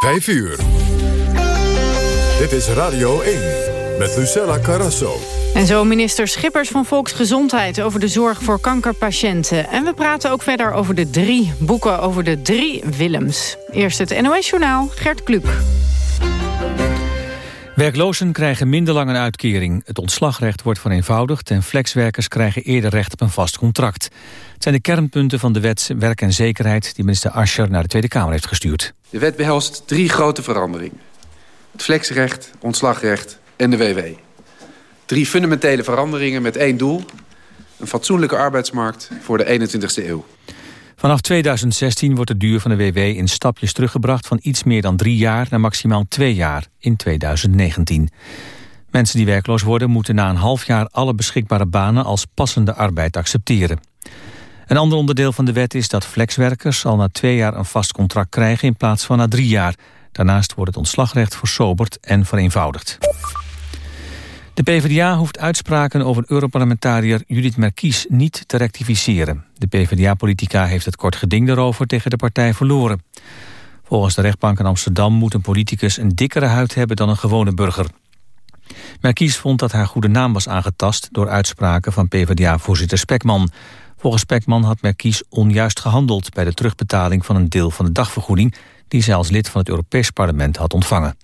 5 uur. Dit is Radio 1 met Lucella Carrasso. En zo minister Schippers van Volksgezondheid over de zorg voor kankerpatiënten. En we praten ook verder over de drie boeken over de drie Willems. Eerst het NOS-journaal, Gert Kluk. Werklozen krijgen minder lang een uitkering. Het ontslagrecht wordt vereenvoudigd en flexwerkers krijgen eerder recht op een vast contract. Het zijn de kernpunten van de wet Werk en Zekerheid die minister Ascher naar de Tweede Kamer heeft gestuurd. De wet behelst drie grote veranderingen. Het flexrecht, ontslagrecht en de WW. Drie fundamentele veranderingen met één doel. Een fatsoenlijke arbeidsmarkt voor de 21ste eeuw. Vanaf 2016 wordt de duur van de WW in stapjes teruggebracht... van iets meer dan drie jaar naar maximaal twee jaar in 2019. Mensen die werkloos worden moeten na een half jaar... alle beschikbare banen als passende arbeid accepteren. Een ander onderdeel van de wet is dat flexwerkers... al na twee jaar een vast contract krijgen in plaats van na drie jaar. Daarnaast wordt het ontslagrecht versoberd en vereenvoudigd. De PvdA hoeft uitspraken over Europarlementariër Judith Merkies niet te rectificeren. De PvdA-politica heeft het kort geding daarover tegen de partij verloren. Volgens de rechtbank in Amsterdam moet een politicus een dikkere huid hebben dan een gewone burger. Merkies vond dat haar goede naam was aangetast door uitspraken van PvdA-voorzitter Spekman. Volgens Spekman had Merkies onjuist gehandeld bij de terugbetaling van een deel van de dagvergoeding die zij als lid van het Europees Parlement had ontvangen.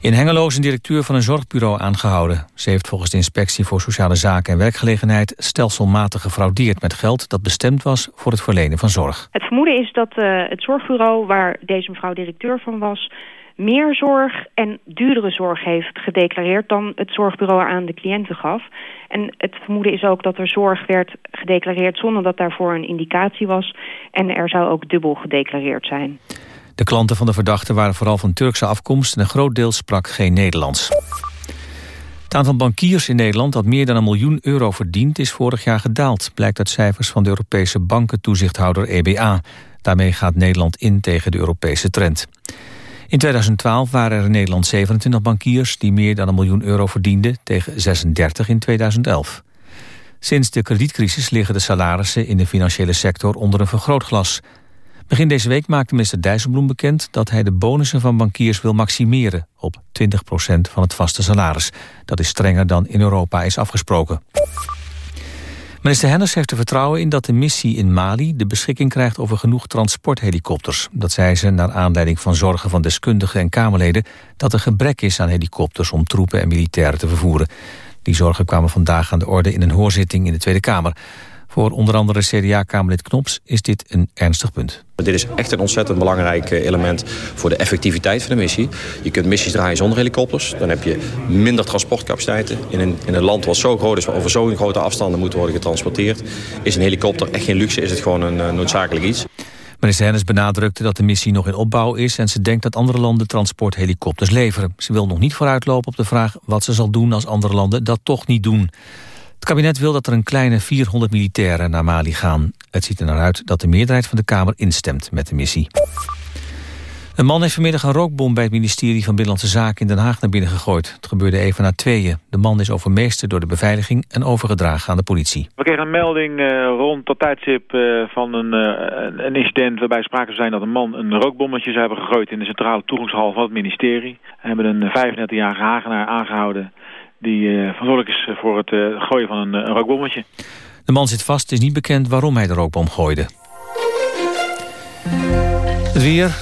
In Hengelo is een directeur van een zorgbureau aangehouden. Ze heeft volgens de Inspectie voor Sociale Zaken en Werkgelegenheid... stelselmatig gefraudeerd met geld dat bestemd was voor het verlenen van zorg. Het vermoeden is dat uh, het zorgbureau waar deze mevrouw directeur van was... meer zorg en duurdere zorg heeft gedeclareerd... dan het zorgbureau aan de cliënten gaf. En het vermoeden is ook dat er zorg werd gedeclareerd... zonder dat daarvoor een indicatie was. En er zou ook dubbel gedeclareerd zijn. De klanten van de verdachte waren vooral van Turkse afkomst... en een groot deel sprak geen Nederlands. Het aantal bankiers in Nederland dat meer dan een miljoen euro verdient... is vorig jaar gedaald, blijkt uit cijfers van de Europese bankentoezichthouder EBA. Daarmee gaat Nederland in tegen de Europese trend. In 2012 waren er in Nederland 27 bankiers... die meer dan een miljoen euro verdienden, tegen 36 in 2011. Sinds de kredietcrisis liggen de salarissen in de financiële sector onder een vergrootglas... Begin deze week maakte minister Dijsselbloem bekend dat hij de bonussen van bankiers wil maximeren op 20% van het vaste salaris. Dat is strenger dan in Europa is afgesproken. Minister Hennis heeft er vertrouwen in dat de missie in Mali de beschikking krijgt over genoeg transporthelikopters. Dat zei ze naar aanleiding van zorgen van deskundigen en Kamerleden dat er gebrek is aan helikopters om troepen en militairen te vervoeren. Die zorgen kwamen vandaag aan de orde in een hoorzitting in de Tweede Kamer. Voor onder andere CDA-Kamerlid Knops is dit een ernstig punt. Dit is echt een ontzettend belangrijk eh, element voor de effectiviteit van de missie. Je kunt missies draaien zonder helikopters. Dan heb je minder transportcapaciteiten. In een, in een land wat zo groot is, waar over zo'n grote afstanden moet worden getransporteerd... is een helikopter echt geen luxe, is het gewoon een uh, noodzakelijk iets. Minister Hennis benadrukte dat de missie nog in opbouw is... en ze denkt dat andere landen transporthelikopters leveren. Ze wil nog niet vooruitlopen op de vraag wat ze zal doen als andere landen dat toch niet doen. Het kabinet wil dat er een kleine 400 militairen naar Mali gaan. Het ziet er naar uit dat de meerderheid van de Kamer instemt met de missie. Een man heeft vanmiddag een rookbom bij het ministerie van Binnenlandse Zaken in Den Haag naar binnen gegooid. Het gebeurde even na tweeën. De man is overmeesterd door de beveiliging en overgedragen aan de politie. We kregen een melding uh, rond dat tijdstip uh, van een, uh, een, incident waarbij sprake zijn dat een man een rookbommetje zou hebben gegooid in de centrale toegangshal van het ministerie. We hebben een 35-jarige Hagenaar aangehouden die uh, verantwoordelijk is voor het uh, gooien van een, een, rookbommetje. De man zit vast. Het is niet bekend waarom hij de rookbom gooide. Het weer.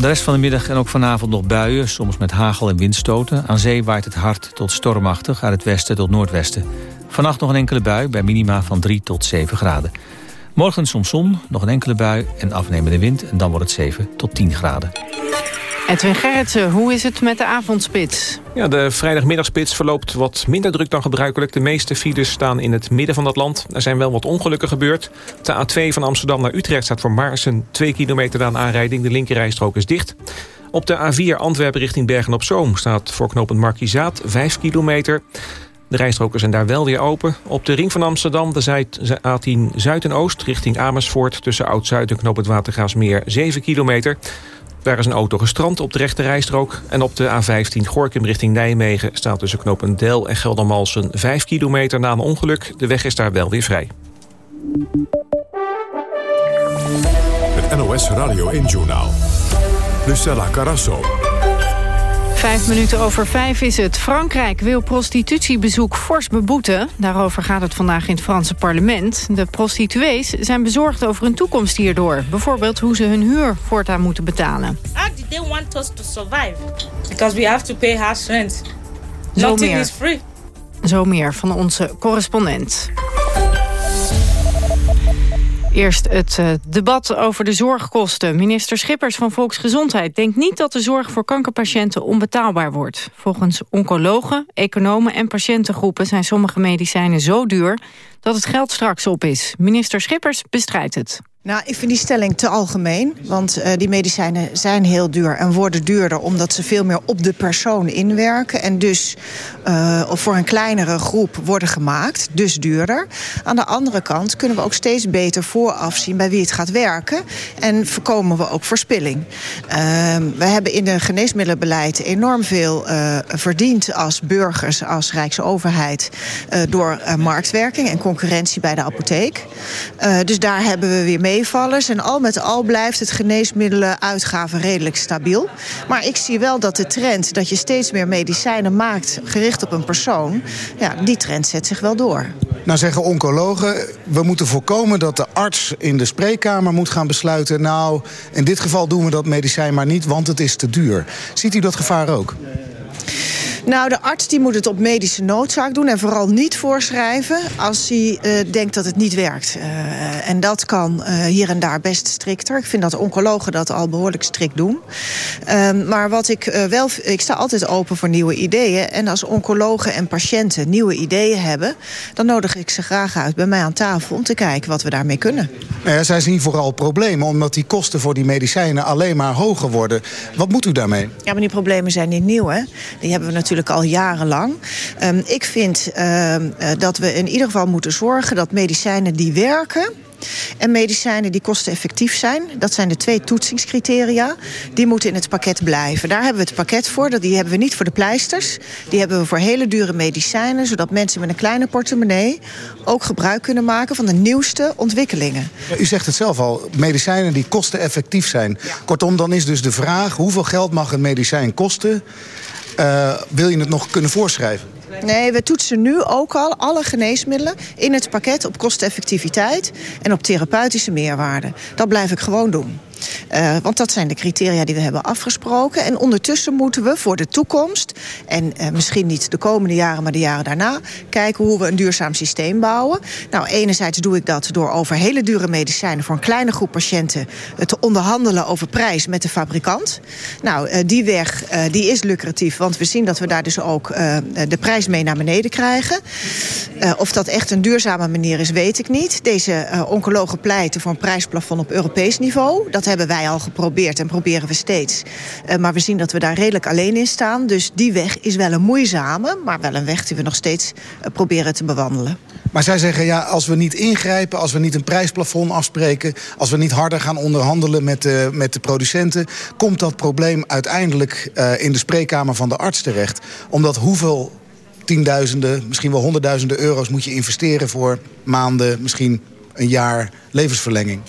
De rest van de middag en ook vanavond nog buien, soms met hagel en windstoten. Aan zee waait het hard tot stormachtig uit het westen tot noordwesten. Vannacht nog een enkele bui bij minima van 3 tot 7 graden. Morgen soms zon, nog een enkele bui en afnemende wind... en dan wordt het 7 tot 10 graden. Edwin Gerritsen, hoe is het met de avondspits? Ja, de vrijdagmiddagspits verloopt wat minder druk dan gebruikelijk. De meeste files staan in het midden van dat land. Er zijn wel wat ongelukken gebeurd. De A2 van Amsterdam naar Utrecht staat voor Maarsen 2 kilometer aan aanrijding. De linkerrijstrook is dicht. Op de A4 Antwerpen richting Bergen-op-Zoom staat voor knooppunt Markizaat 5 kilometer. De rijstroken zijn daar wel weer open. Op de ring van Amsterdam, de A10 Zuid en Oost richting Amersfoort... tussen Oud-Zuid en knooppunt Watergaasmeer 7 kilometer... Daar is een auto gestrand op de rechte rijstrook. En op de A15 Gorkum richting Nijmegen staat tussen knopen Del en Geldermalsen 5 kilometer na een ongeluk. De weg is daar wel weer vrij. Het NOS Radio 1 Journaal. Lucella Carasso. Vijf minuten over vijf is het. Frankrijk wil prostitutiebezoek fors beboeten. Daarover gaat het vandaag in het Franse parlement. De prostituees zijn bezorgd over hun toekomst hierdoor. Bijvoorbeeld hoe ze hun huur voortaan moeten betalen. How did they want us to survive? Because we have to pay house rent. Nothing is free. Zo meer van onze correspondent. Eerst het uh, debat over de zorgkosten. Minister Schippers van Volksgezondheid denkt niet dat de zorg voor kankerpatiënten onbetaalbaar wordt. Volgens oncologen, economen en patiëntengroepen zijn sommige medicijnen zo duur dat het geld straks op is. Minister Schippers bestrijdt het. Nou, ik vind die stelling te algemeen. Want uh, die medicijnen zijn heel duur en worden duurder... omdat ze veel meer op de persoon inwerken. En dus uh, voor een kleinere groep worden gemaakt. Dus duurder. Aan de andere kant kunnen we ook steeds beter vooraf zien... bij wie het gaat werken. En voorkomen we ook verspilling. Uh, we hebben in het geneesmiddelenbeleid enorm veel verdiend... als burgers, als Rijksoverheid... door marktwerking en concurrentie bij de apotheek. dus daar hebben we weer En al met al blijft het geneesmiddelenuitgave redelijk stabiel. Maar ik zie wel dat de trend dat je steeds meer medicijnen maakt... gericht op een persoon, ja, die trend zet zich wel door. Nou zeggen oncologen, we moeten voorkomen dat de arts in de spreekkamer moet gaan besluiten... nou, in dit geval doen we dat medicijn maar niet, want het is te duur. Ziet u dat gevaar ook? Nou, de arts die moet het op medische noodzaak doen... en vooral niet voorschrijven als hij uh, denkt dat het niet werkt. Uh, en dat kan uh, hier en daar best strikter. Ik vind dat oncologen dat al behoorlijk strikt doen. Uh, maar wat ik wel... Ik sta altijd open voor nieuwe ideeën. En als oncologen en patiënten nieuwe ideeën hebben... dan nodig ik ze graag uit bij mij aan tafel... om te kijken wat we daarmee kunnen. Nou ja, zij zien vooral problemen... omdat die kosten voor die medicijnen alleen maar hoger worden. Wat moet u daarmee? Ja, maar die problemen zijn niet nieuw, hè? Die hebben we natuurlijk al jarenlang. Um, ik vind uh, uh, dat we in ieder geval moeten zorgen dat medicijnen die werken... En medicijnen die kosteneffectief zijn, dat zijn de twee toetsingscriteria. Die moeten in het pakket blijven. Daar hebben we het pakket voor. Die hebben we niet voor de pleisters. Die hebben we voor hele dure medicijnen. Zodat mensen met een kleine portemonnee ook gebruik kunnen maken van de nieuwste ontwikkelingen. U zegt het zelf al, medicijnen die kosteneffectief zijn. Ja. Kortom, dan is dus de vraag, hoeveel geld mag een medicijn kosten? Uh, wil je het nog kunnen voorschrijven? Nee, we toetsen nu ook al alle geneesmiddelen in het pakket op kosteneffectiviteit en op therapeutische meerwaarde. Dat blijf ik gewoon doen. Uh, want dat zijn de criteria die we hebben afgesproken. En ondertussen moeten we voor de toekomst... en uh, misschien niet de komende jaren, maar de jaren daarna... kijken hoe we een duurzaam systeem bouwen. Nou, enerzijds doe ik dat door over hele dure medicijnen... voor een kleine groep patiënten te onderhandelen over prijs met de fabrikant. Nou, die weg die is lucratief, want we zien dat we daar dus ook de prijs mee naar beneden krijgen. of dat echt een duurzame manier is, weet ik niet. Deze oncologen pleiten voor een prijsplafond op Europees niveau. Dat hebben wij al geprobeerd en proberen we steeds. Uh, maar we zien dat we daar redelijk alleen in staan. Dus die weg is wel een moeizame, maar wel een weg die we nog steeds uh, proberen te bewandelen. Maar zij zeggen, ja, als we niet ingrijpen, als we niet een prijsplafond afspreken... als we niet harder gaan onderhandelen met de, met de producenten... komt dat probleem uiteindelijk uh, in de spreekkamer van de arts terecht. Omdat hoeveel tienduizenden, misschien wel honderdduizenden euro's... moet je investeren voor maanden, misschien een jaar levensverlenging?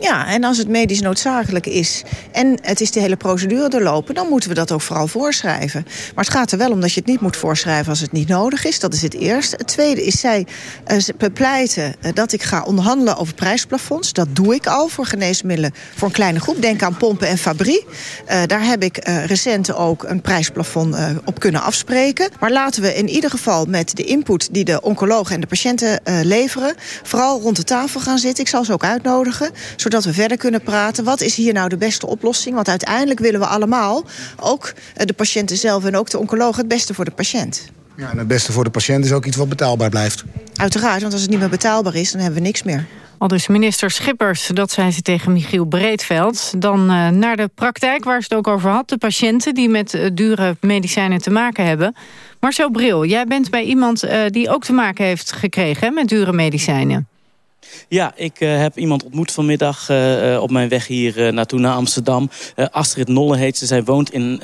Ja, en als het medisch noodzakelijk is en het is de hele procedure doorlopen... dan moeten we dat ook vooral voorschrijven. Maar het gaat er wel om dat je het niet moet voorschrijven als het niet nodig is. Dat is het eerste. Het tweede is zij uh, bepleiten uh, dat ik ga onderhandelen over prijsplafonds. Dat doe ik al voor geneesmiddelen voor een kleine groep. Denk aan pompen en fabrie. Uh, daar heb ik recent ook een prijsplafond op kunnen afspreken. Maar laten we in ieder geval met de input die de oncologen en de patiënten leveren... vooral rond de tafel gaan zitten. Ik zal ze ook uitnodigen zodat we verder kunnen praten. Wat is hier nou de beste oplossing? Want uiteindelijk willen we allemaal, ook de patiënten zelf en ook de oncoloog... het beste voor de patiënt. Ja, en het beste voor de patiënt is ook iets wat betaalbaar blijft. Uiteraard, want als het niet meer betaalbaar is, dan hebben we niks meer. Al dus minister Schippers, dat zei ze tegen Michiel Breedveld. Dan uh, naar de praktijk waar ze het ook over had. De patiënten die met uh, dure medicijnen te maken hebben. Marcel Bril, jij bent bij iemand uh, die ook te maken heeft gekregen hè, met dure medicijnen. Ja, ik uh, heb iemand ontmoet vanmiddag uh, op mijn weg hier naartoe naar Amsterdam. Astrid Nolle heet ze. Zij woont in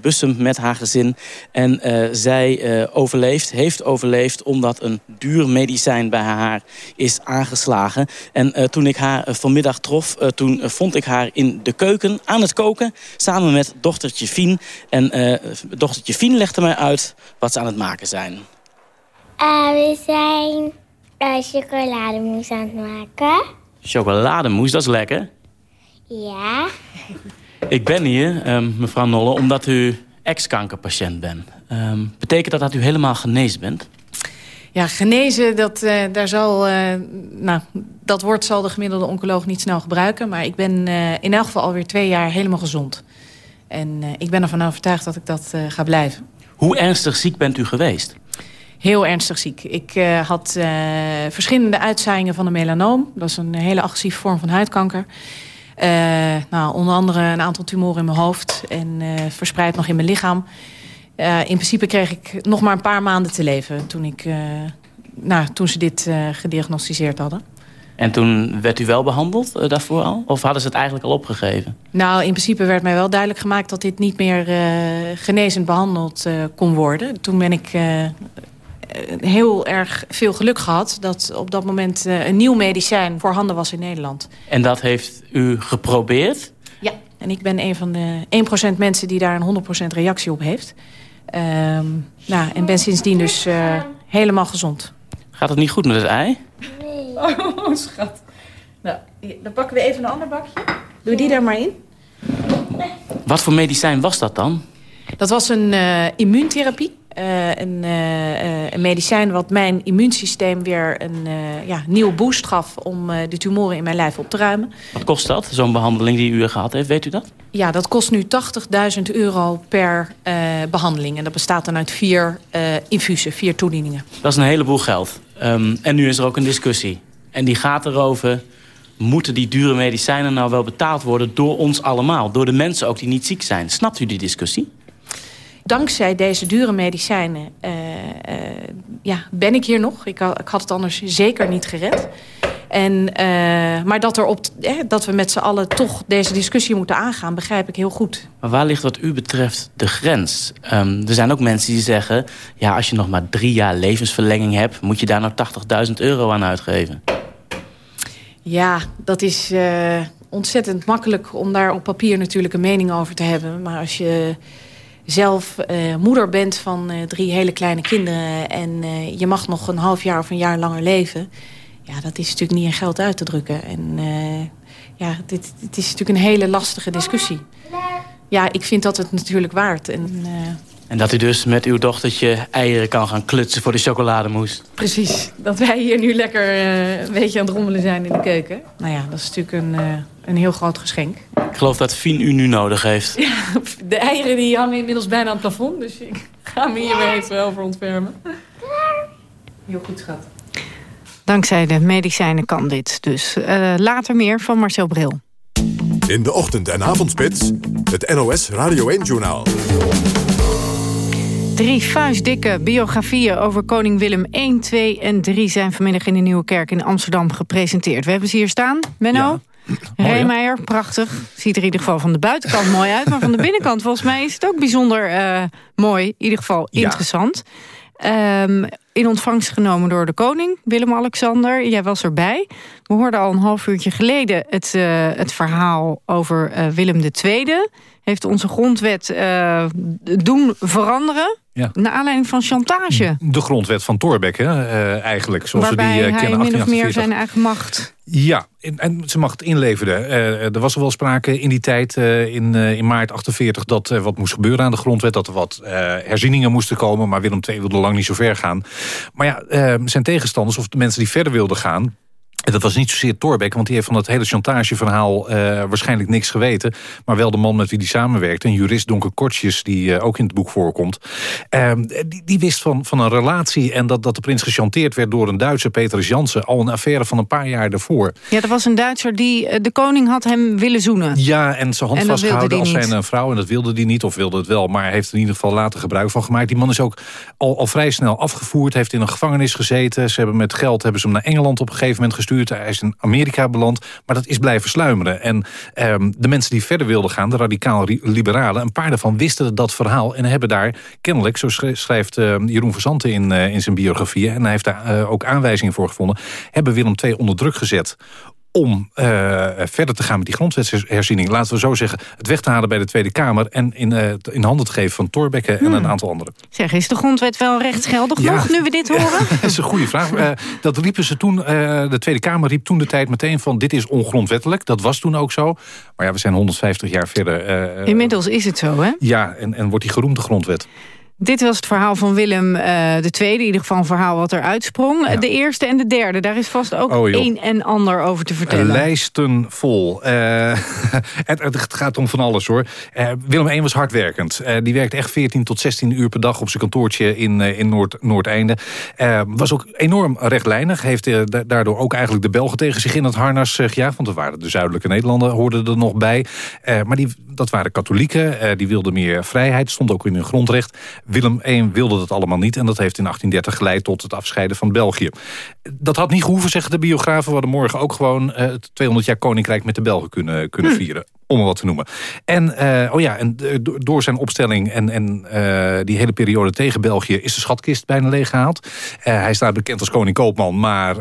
Bussum met haar gezin. En zij overleeft, heeft overleefd omdat een duur medicijn bij haar is aangeslagen. En toen ik haar vanmiddag trof, toen vond ik haar in de keuken aan het koken. Samen met dochtertje Fien. En dochtertje Fien legde mij uit wat ze aan het maken zijn. we zijn uh, chocolademousse aan het maken. Chocolademousse, dat is lekker. Ja. Ik ben hier, um, mevrouw Nolle, omdat u ex-kankerpatiënt bent. Um, betekent dat dat u helemaal genezen bent? Ja, genezen, dat, uh, daar zal, uh, nou, dat woord zal de gemiddelde oncoloog niet snel gebruiken. Maar ik ben uh, in elk geval alweer twee jaar helemaal gezond. En ik ben ervan overtuigd dat ik dat ga blijven. Hoe ernstig ziek bent u geweest? Heel ernstig ziek. Ik uh, had uh, verschillende uitzaaiingen van een melanoom. Dat is een hele agressieve vorm van huidkanker. Uh, nou, onder andere een aantal tumoren in mijn hoofd en verspreid nog in mijn lichaam. in principe kreeg ik nog maar een paar maanden te leven toen, ik, nou, toen ze dit gediagnosticeerd hadden. En toen werd u wel behandeld daarvoor al? Of hadden ze het eigenlijk al opgegeven? Nou, in principe werd mij wel duidelijk gemaakt... dat dit niet meer genezend behandeld kon worden. Toen ben ik eh, heel erg veel geluk gehad... dat op dat moment eh, een nieuw medicijn voorhanden was in Nederland. En dat heeft u geprobeerd? Ja, en ik ben een van de 1% mensen die daar een 100% reactie op heeft. Um, nou, en ben sindsdien dus uh, helemaal gezond. Gaat het niet goed met het ei? Nee. Oh, schat. Nou, dan pakken we even een ander bakje. Doe die daar maar in. Wat voor medicijn was dat dan? Dat was een uh, immuuntherapie. Uh, een, uh, een, medicijn wat mijn immuunsysteem weer een ja, nieuwe boost gaf... om de tumoren in mijn lijf op te ruimen. Wat kost dat, zo'n behandeling die u gehad heeft? Weet u dat? Ja, dat kost nu 80.000 euro per behandeling. En dat bestaat dan uit vier infusen, vier toedieningen. Dat is een heleboel geld. Um, en nu is er ook een discussie. En die gaat erover... moeten die dure medicijnen nou wel betaald worden door ons allemaal? Door de mensen ook die niet ziek zijn. Snapt u die discussie? Dankzij deze dure medicijnen uh, uh, ja, ben ik hier nog. Ik, ik, had het anders zeker niet gered. En, uh, maar dat, er op, dat we met z'n allen toch deze discussie moeten aangaan... begrijp ik heel goed. Maar waar ligt wat u betreft de grens? Um, er zijn ook mensen die zeggen... ja, als je nog maar drie jaar levensverlenging hebt... moet je daar nou 80.000 euro aan uitgeven. Ja, dat is ontzettend makkelijk om daar op papier natuurlijk een mening over te hebben. Maar als je zelf uh, moeder bent van uh, drie hele kleine kinderen... en uh, je mag nog een half jaar of een jaar langer leven... ja, dat is natuurlijk niet in geld uit te drukken. En ja, dit, dit, is natuurlijk een hele lastige discussie. Ja, ik vind dat het natuurlijk waard. En, en dat u dus met uw dochtertje eieren kan gaan klutsen voor de chocolademousse. Precies. Dat wij hier nu lekker een beetje aan het rommelen zijn in de keuken. Nou ja, dat is natuurlijk een, een heel groot geschenk. Ik geloof dat Fien u nu nodig heeft. Ja, de eieren die hangen inmiddels bijna aan het plafond. Dus ik ga me hier weer even over ontfermen. Heel goed, schat. Dankzij de medicijnen kan dit dus. Uh, later meer van Marcel Bril. In de ochtend- en avondspits, het NOS Radio 1-journaal. Drie vuistdikke biografieën over koning Willem 1, 2 en 3... zijn vanmiddag in de Nieuwe Kerk in Amsterdam gepresenteerd. We hebben ze hier staan. Menno? Ja. Reemeijer, prachtig. Ziet er in ieder geval van de buitenkant mooi uit. Maar van de binnenkant volgens mij is het ook bijzonder uh, mooi. In ieder geval interessant. Um, in ontvangst genomen door de koning, Willem-Alexander. Jij was erbij. We hoorden al een half uurtje geleden het, uh, het verhaal over uh, Willem II. Heeft onze grondwet doen veranderen. Ja. Naar aanleiding van chantage. De grondwet van Thorbecke uh, eigenlijk. Zoals Waarbij we die uh, kennen. min of meer zijn eigen macht. Ja, en, ze mag het inleveren. Uh, er was er wel sprake in die tijd, in, in maart 48... dat er wat moest gebeuren aan de grondwet. Dat er wat herzieningen moesten komen. Maar Willem II wilde lang niet zo ver gaan. Maar ja, zijn tegenstanders of de mensen die verder wilden gaan... En dat was niet zozeer Torbeck, want die heeft van dat hele chantageverhaal uh, waarschijnlijk niks geweten. Maar wel de man met wie die samenwerkte, een jurist Donker Kortjes, die uh, ook in het boek voorkomt. Uh, die, die, wist van, van een relatie en dat, dat de prins gechanteerd werd door een Duitser, Peter Jansen. Al een affaire van een paar jaar daarvoor. Ja, er was een Duitser die, eh, de koning had hem willen zoenen. Ja, en zijn hand en vastgehouden als zijn vrouw. En dat wilde hij niet, of wilde het wel. Maar heeft er in ieder geval later gebruik van gemaakt. Die man is ook al, al vrij snel afgevoerd, heeft in een gevangenis gezeten. Ze hebben met geld hebben ze hem naar Engeland op een gegeven moment gestuurd is in Amerika beland. Maar dat is blijven sluimeren. En ehm, de mensen die verder wilden gaan, de radicaal-liberalen... een paar daarvan wisten dat verhaal en hebben daar kennelijk... zo schrijft uh, Jeroen Verzanten in, uh, in zijn biografie... en hij heeft daar uh, ook aanwijzingen voor gevonden... hebben Willem II onder druk gezet om uh, verder te gaan met die grondwetsherziening. Laten we zo zeggen, het weg te halen bij de Tweede Kamer... en in, uh, in handen te geven van Torbekke en Hmm. een aantal anderen. Zeg, is de grondwet wel rechtsgeldig Ja. nog, nu we dit horen? dat is een goede vraag. Uh, dat riepen ze toen, de Tweede Kamer riep toen de tijd meteen van... dit is ongrondwettelijk, dat was toen ook zo. Maar ja, we zijn 150 jaar verder. Inmiddels is het zo, hè? Ja, en, en wordt die geroemde grondwet. Dit was het verhaal van Willem uh, de Tweede. In ieder geval een verhaal wat er uitsprong. Ja. De eerste en de derde, daar is vast ook oh, een en ander over te vertellen. Lijsten vol. Uh, het, het, gaat om van alles hoor. Uh, Willem I was hardwerkend. die werkte echt 14 tot 16 uur per dag op zijn kantoortje in, in Noord, Noordeinde. was ook enorm rechtlijnig. Heeft daardoor ook eigenlijk de Belgen tegen zich in het harnas gejaagd. Want er waren de zuidelijke Nederlanden, hoorden er nog bij. maar die, dat waren katholieken. die wilden meer vrijheid. Stond ook in hun grondrecht. Willem I wilde dat allemaal niet. En dat heeft in 1830 geleid tot het afscheiden van België. Dat had niet gehoeven, zeggen de biografen. We hadden morgen ook gewoon uh, het 200 jaar koninkrijk met de Belgen kunnen, kunnen hm. vieren. Om wat te noemen. En, uh, oh ja, en door zijn opstelling en, en uh, die hele periode tegen België... is de schatkist bijna leeggehaald. hij staat bekend als koning Koopman, maar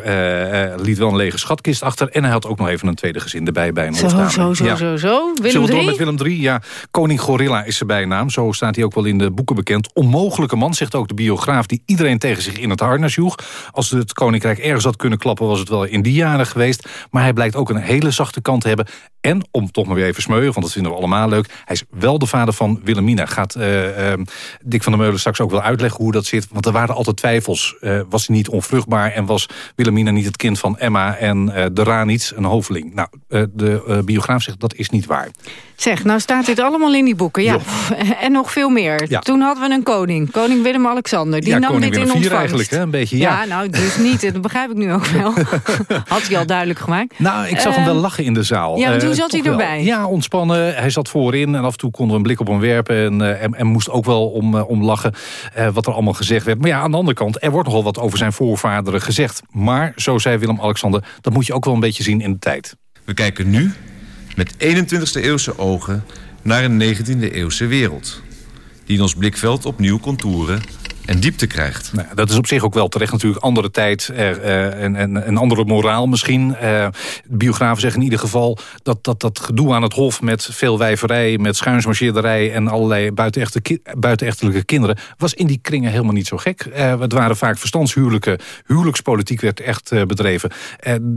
liet wel een lege schatkist achter. En hij had ook nog even een tweede gezin erbij bij hem Zo, zo, zo, ja. zo, zo. Willem Zullen we door met Willem III? Ja, koning Gorilla is zijn bijnaam. Zo staat hij ook wel in de boeken bekend. Onmogelijke man, zegt ook de biograaf... die iedereen tegen zich in het harnas joeg. Als het koninkrijk ergens had kunnen klappen... was het wel in die jaren geweest. Maar hij blijkt ook een hele zachte kant te hebben. En, om toch maar weer even smeugen, want dat vinden we allemaal leuk... hij is wel de vader van Wilhelmina. Gaat uh, uh, Dick van der Meulen straks ook wel uitleggen hoe dat zit. Want er waren altijd twijfels. Uh, was hij niet onvruchtbaar en was Wilhelmina niet het kind van Emma... en de Ranits, een hoveling? Nou, de biograaf zegt dat is niet waar. Zeg, nou staat dit allemaal in die boeken. Ja. En nog veel meer. Ja. Toen hadden we een koning, koning Willem-Alexander. Die ja, nam koning dit Willem in ontvangst. eigenlijk, hè? een beetje. Ja. ja, nou dus niet. Dat begrijp ik nu ook wel. Had hij al duidelijk gemaakt. Nou, ik zag uh, hem wel lachen in de zaal. Ja, toen uh, zat hij erbij. Wel. Ontspannen. Hij zat voorin en af en toe konden we een blik op hem werpen. En, uh, en, moest ook wel om, om lachen wat er allemaal gezegd werd. Maar ja, aan de andere kant, er wordt nogal wat over zijn voorvaderen gezegd. Maar, zo zei Willem-Alexander, dat moet je ook wel een beetje zien in de tijd. We kijken nu met 21e eeuwse ogen naar een 19e eeuwse wereld. Die in ons blikveld opnieuw contouren en diepte krijgt. Nou, dat is op zich ook wel terecht natuurlijk. Andere tijd uh, en, en een andere moraal misschien. Uh, biografen zeggen in ieder geval dat, dat dat gedoe aan het hof... met veel wijverij, met schuinsmarcheerderij... en allerlei buitenechte, buitenechtelijke kinderen... was in die kringen helemaal niet zo gek. Uh, het waren vaak verstandshuwelijken. Huwelijkspolitiek werd echt bedreven.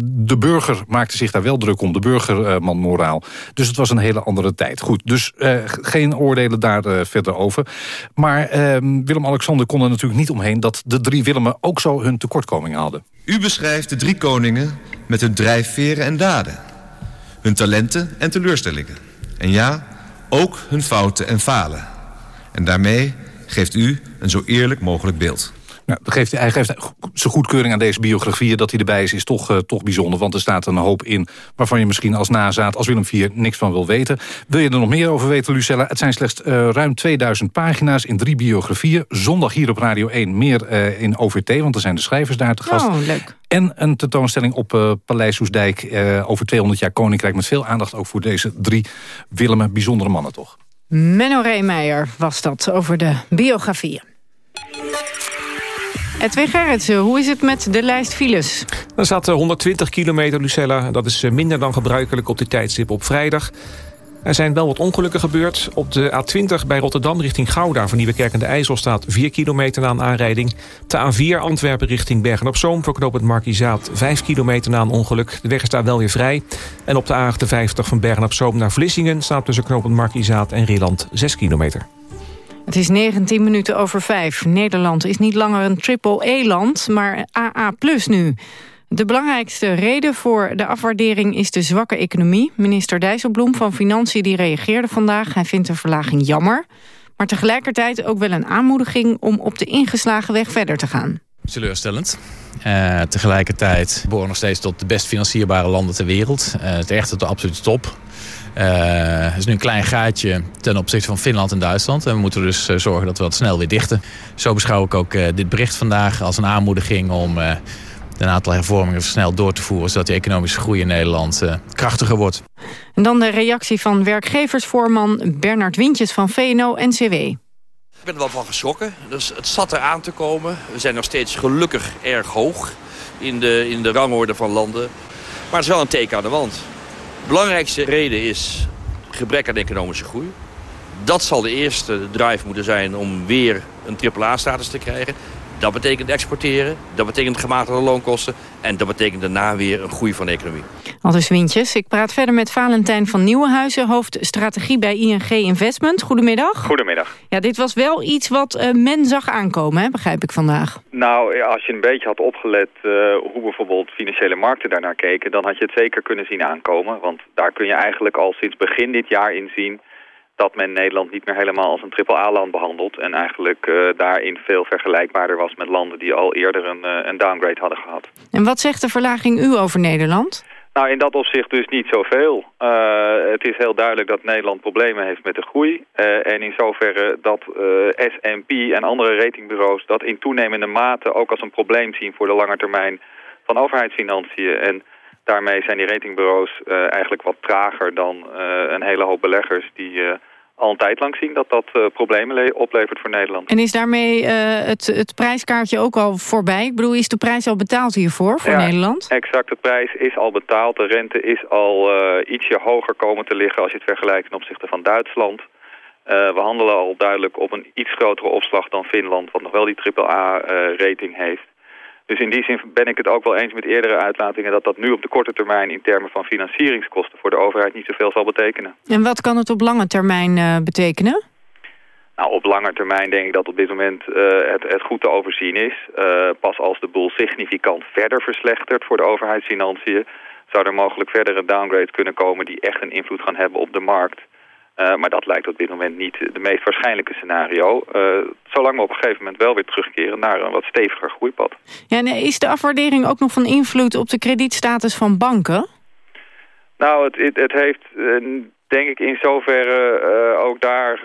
de burger maakte zich daar wel druk om. De burgermanmoraal. dus het was een hele andere tijd. Goed, dus geen oordelen daar verder over. Maar ehm, Willem-Alexander er natuurlijk niet omheen... dat de drie Willemen ook zo hun tekortkomingen hadden. U beschrijft de drie koningen met hun drijfveren en daden. Hun talenten en teleurstellingen. En ja, ook hun fouten en falen. En daarmee geeft u een zo eerlijk mogelijk beeld. Nou, geeft, hij geeft zijn goedkeuring aan deze biografie. Dat hij erbij is, is toch, uh, toch bijzonder. Want er staat een hoop in waarvan je misschien als nazaat... als Willem IV niks van wil weten. Wil je er nog meer over weten, Lucella? Het zijn slechts uh, ruim 2000 pagina's in drie biografieën. Zondag hier op Radio 1 meer uh, in OVT, want er zijn de schrijvers daar te gast. Oh, leuk. En een tentoonstelling op Paleis Hoesdijk over 200 jaar Koninkrijk... met veel aandacht ook voor deze drie Willemen. Bijzondere mannen, toch? Menno Reemeijer was dat over de biografieën. Edwin Gerritsen, hoe is het met de lijst files? Er staat 120 kilometer, Lucella. Dat is minder dan gebruikelijk op dit tijdstip op vrijdag. Er zijn wel wat ongelukken gebeurd. Op de A20 bij Rotterdam richting Gouda... van Nieuwekerk en de IJssel staat 4 kilometer na een aanrijding. De A4 Antwerpen richting Bergen-op-Zoom... voor knooppunt Markizaat 5 kilometer na een ongeluk. De weg is daar wel weer vrij. En op de A58 van Bergen-op-Zoom naar Vlissingen... staat tussen knooppunt Markizaat en Rieland 6 kilometer. Het is 19 minuten over 5. Nederland is niet langer een triple-E-land, maar AA plus nu. De belangrijkste reden voor de afwaardering is de zwakke economie. Minister Dijsselbloem van Financiën die reageerde vandaag. Hij vindt de verlaging jammer. Maar tegelijkertijd ook wel een aanmoediging om op de ingeslagen weg verder te gaan. Teleurstellend. Uh, tegelijkertijd behoren nog steeds tot de best financierbare landen ter wereld. Uh, het echt tot de absolute top. Uh, het is nu een klein gaatje ten opzichte van Finland en Duitsland. En we moeten dus uh, zorgen dat we dat snel weer dichten. Zo beschouw ik ook uh, dit bericht vandaag als een aanmoediging om een aantal hervormingen versneld door te voeren... zodat de economische groei in Nederland uh, krachtiger wordt. En dan de reactie van werkgeversvoorman Bernard Wintjes van VNO-NCW. Ik ben er wel van geschrokken. Dus het zat er aan te komen. We zijn nog steeds gelukkig erg hoog in de, in de rangorde van landen. Maar het is wel een teken aan de wand. Belangrijkste reden is gebrek aan economische groei. Dat zal de eerste drive moeten zijn om weer een AAA-status te krijgen. Dat betekent exporteren, dat betekent gematigde loonkosten... en dat betekent daarna weer een groei van de economie. Al dus Wintjes. Ik praat verder met Valentijn van Nieuwenhuizen... hoofd strategie bij ING Investment. Goedemiddag. Goedemiddag. Ja, dit was wel iets wat uh, men zag aankomen, hè, begrijp ik vandaag. Nou, als je een beetje had opgelet uh, hoe bijvoorbeeld financiële markten daarnaar keken... dan had je het zeker kunnen zien aankomen. Want daar kun je eigenlijk al sinds begin dit jaar in zien dat men Nederland niet meer helemaal als een triple-A-land behandelt... en eigenlijk uh, daarin veel vergelijkbaarder was met landen die al eerder een, uh, een downgrade hadden gehad. En wat zegt de verlaging u over Nederland? Nou, in dat opzicht dus niet zoveel. Uh, het is heel duidelijk dat Nederland problemen heeft met de groei. en in zoverre dat S&P en andere ratingbureaus dat in toenemende mate ook als een probleem zien voor de lange termijn van overheidsfinanciën. En daarmee zijn die ratingbureaus eigenlijk wat trager dan een hele hoop beleggers die al een tijd lang zien dat dat uh, problemen oplevert voor Nederland. En is daarmee uh, het, het prijskaartje ook al voorbij? Ik bedoel, is de prijs al betaald hiervoor, voor ja, Nederland? exact. De prijs is al betaald. De rente is al uh, ietsje hoger komen te liggen als je het vergelijkt ten opzichte van Duitsland. we handelen al duidelijk op een iets grotere opslag dan Finland, wat nog wel die AAA-rating heeft. Dus in die zin ben ik het ook wel eens met eerdere uitlatingen... dat dat nu op de korte termijn in termen van financieringskosten... voor de overheid niet zoveel zal betekenen. En wat kan het op lange termijn uh, betekenen? Nou, op lange termijn denk ik dat op dit moment uh, het, het, goed te overzien is. Uh, pas als de boel significant verder verslechtert voor de overheidsfinanciën... zou er mogelijk verdere downgrades kunnen komen... die echt een invloed gaan hebben op de markt... Uh, maar dat lijkt op dit moment niet de meest waarschijnlijke scenario. Uh, zolang we op een gegeven moment wel weer terugkeren naar een wat steviger groeipad. Ja, en is de afwaardering ook nog van invloed op de kredietstatus van banken? Nou, het, het, het heeft uh, denk ik in zoverre ook daar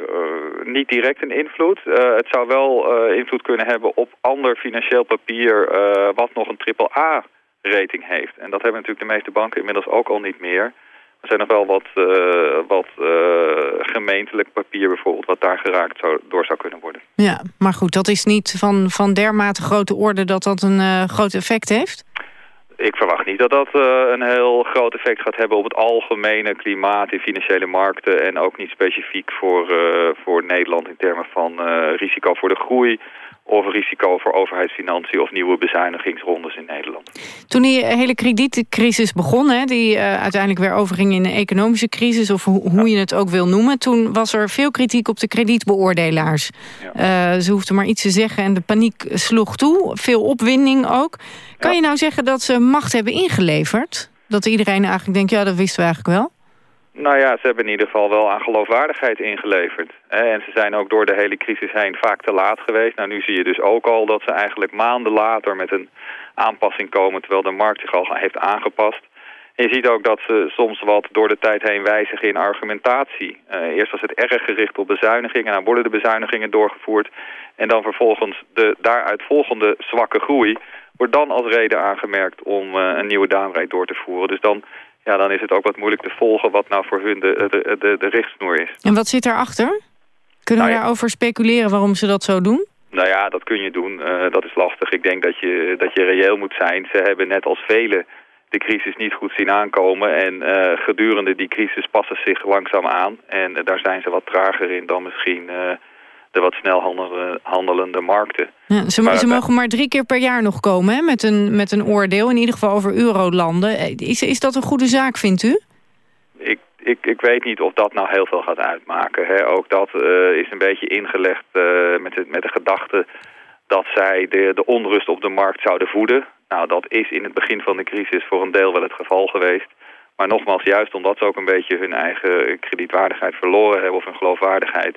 niet direct een invloed. het zou wel invloed kunnen hebben op ander financieel papier wat nog een triple-A-rating heeft. En dat hebben natuurlijk de meeste banken inmiddels ook al niet meer... Er zijn nog wel wat, uh, wat uh, gemeentelijk papier bijvoorbeeld... wat daar geraakt zou, door zou kunnen worden. Ja, maar goed, dat is niet van, van dermate grote orde... dat dat een uh, groot effect heeft? Ik verwacht niet dat dat een heel groot effect gaat hebben... op het algemene klimaat in financiële markten... en ook niet specifiek voor, voor Nederland in termen van risico voor de groei of risico voor overheidsfinanciën of nieuwe bezuinigingsrondes in Nederland. Toen die hele kredietcrisis begon, hè, die uiteindelijk weer overging in een economische crisis, of ho hoe je het ook wil noemen, toen was er veel kritiek op de kredietbeoordelaars. Ja. Ze hoefden maar iets te zeggen en de paniek sloeg toe, veel opwinding ook. Kan je nou zeggen dat ze macht hebben ingeleverd? Dat iedereen eigenlijk denkt, ja dat wisten we eigenlijk wel? Nou ja, ze hebben in ieder geval wel aan geloofwaardigheid ingeleverd. En ze zijn ook door de hele crisis heen vaak te laat geweest. Nou, nu zie je dus ook al dat ze eigenlijk maanden later met een aanpassing komen... terwijl de markt zich al heeft aangepast. En je ziet ook dat ze soms wat door de tijd heen wijzigen in argumentatie. Uh, eerst was het erg gericht op bezuinigingen, en dan worden de bezuinigingen doorgevoerd. En dan vervolgens de daaruit volgende zwakke groei wordt dan als reden aangemerkt om uh, een nieuwe downgrade door te voeren. Dus dan ja, dan is het ook wat moeilijk te volgen wat nou voor hun de, de, de, de richtsnoer is. En wat zit daarachter? Kunnen nou, we daarover speculeren waarom ze dat zo doen? Nou ja, dat kun je doen. Uh, dat is lastig. Ik denk dat je, dat je reëel moet zijn. Ze hebben net als velen de crisis niet goed zien aankomen. En uh, gedurende die crisis passen ze zich langzaam aan. En uh, daar zijn ze wat trager in dan misschien de wat snel handelende, handelende markten. Ja, ze, maar, ze mogen maar drie keer per jaar nog komen hè, met, een, met een oordeel. In ieder geval over eurolanden. Is, is dat een goede zaak, vindt u? Ik, ik, ik weet niet of dat nou heel veel gaat uitmaken. Hè. Ook dat uh, is een beetje ingelegd uh, met, de, met de gedachte dat zij de, de onrust op de markt zouden voeden. Nou, dat is in het begin van de crisis voor een deel wel het geval geweest. Maar nogmaals, juist omdat ze ook een beetje hun eigen kredietwaardigheid verloren hebben... of hun geloofwaardigheid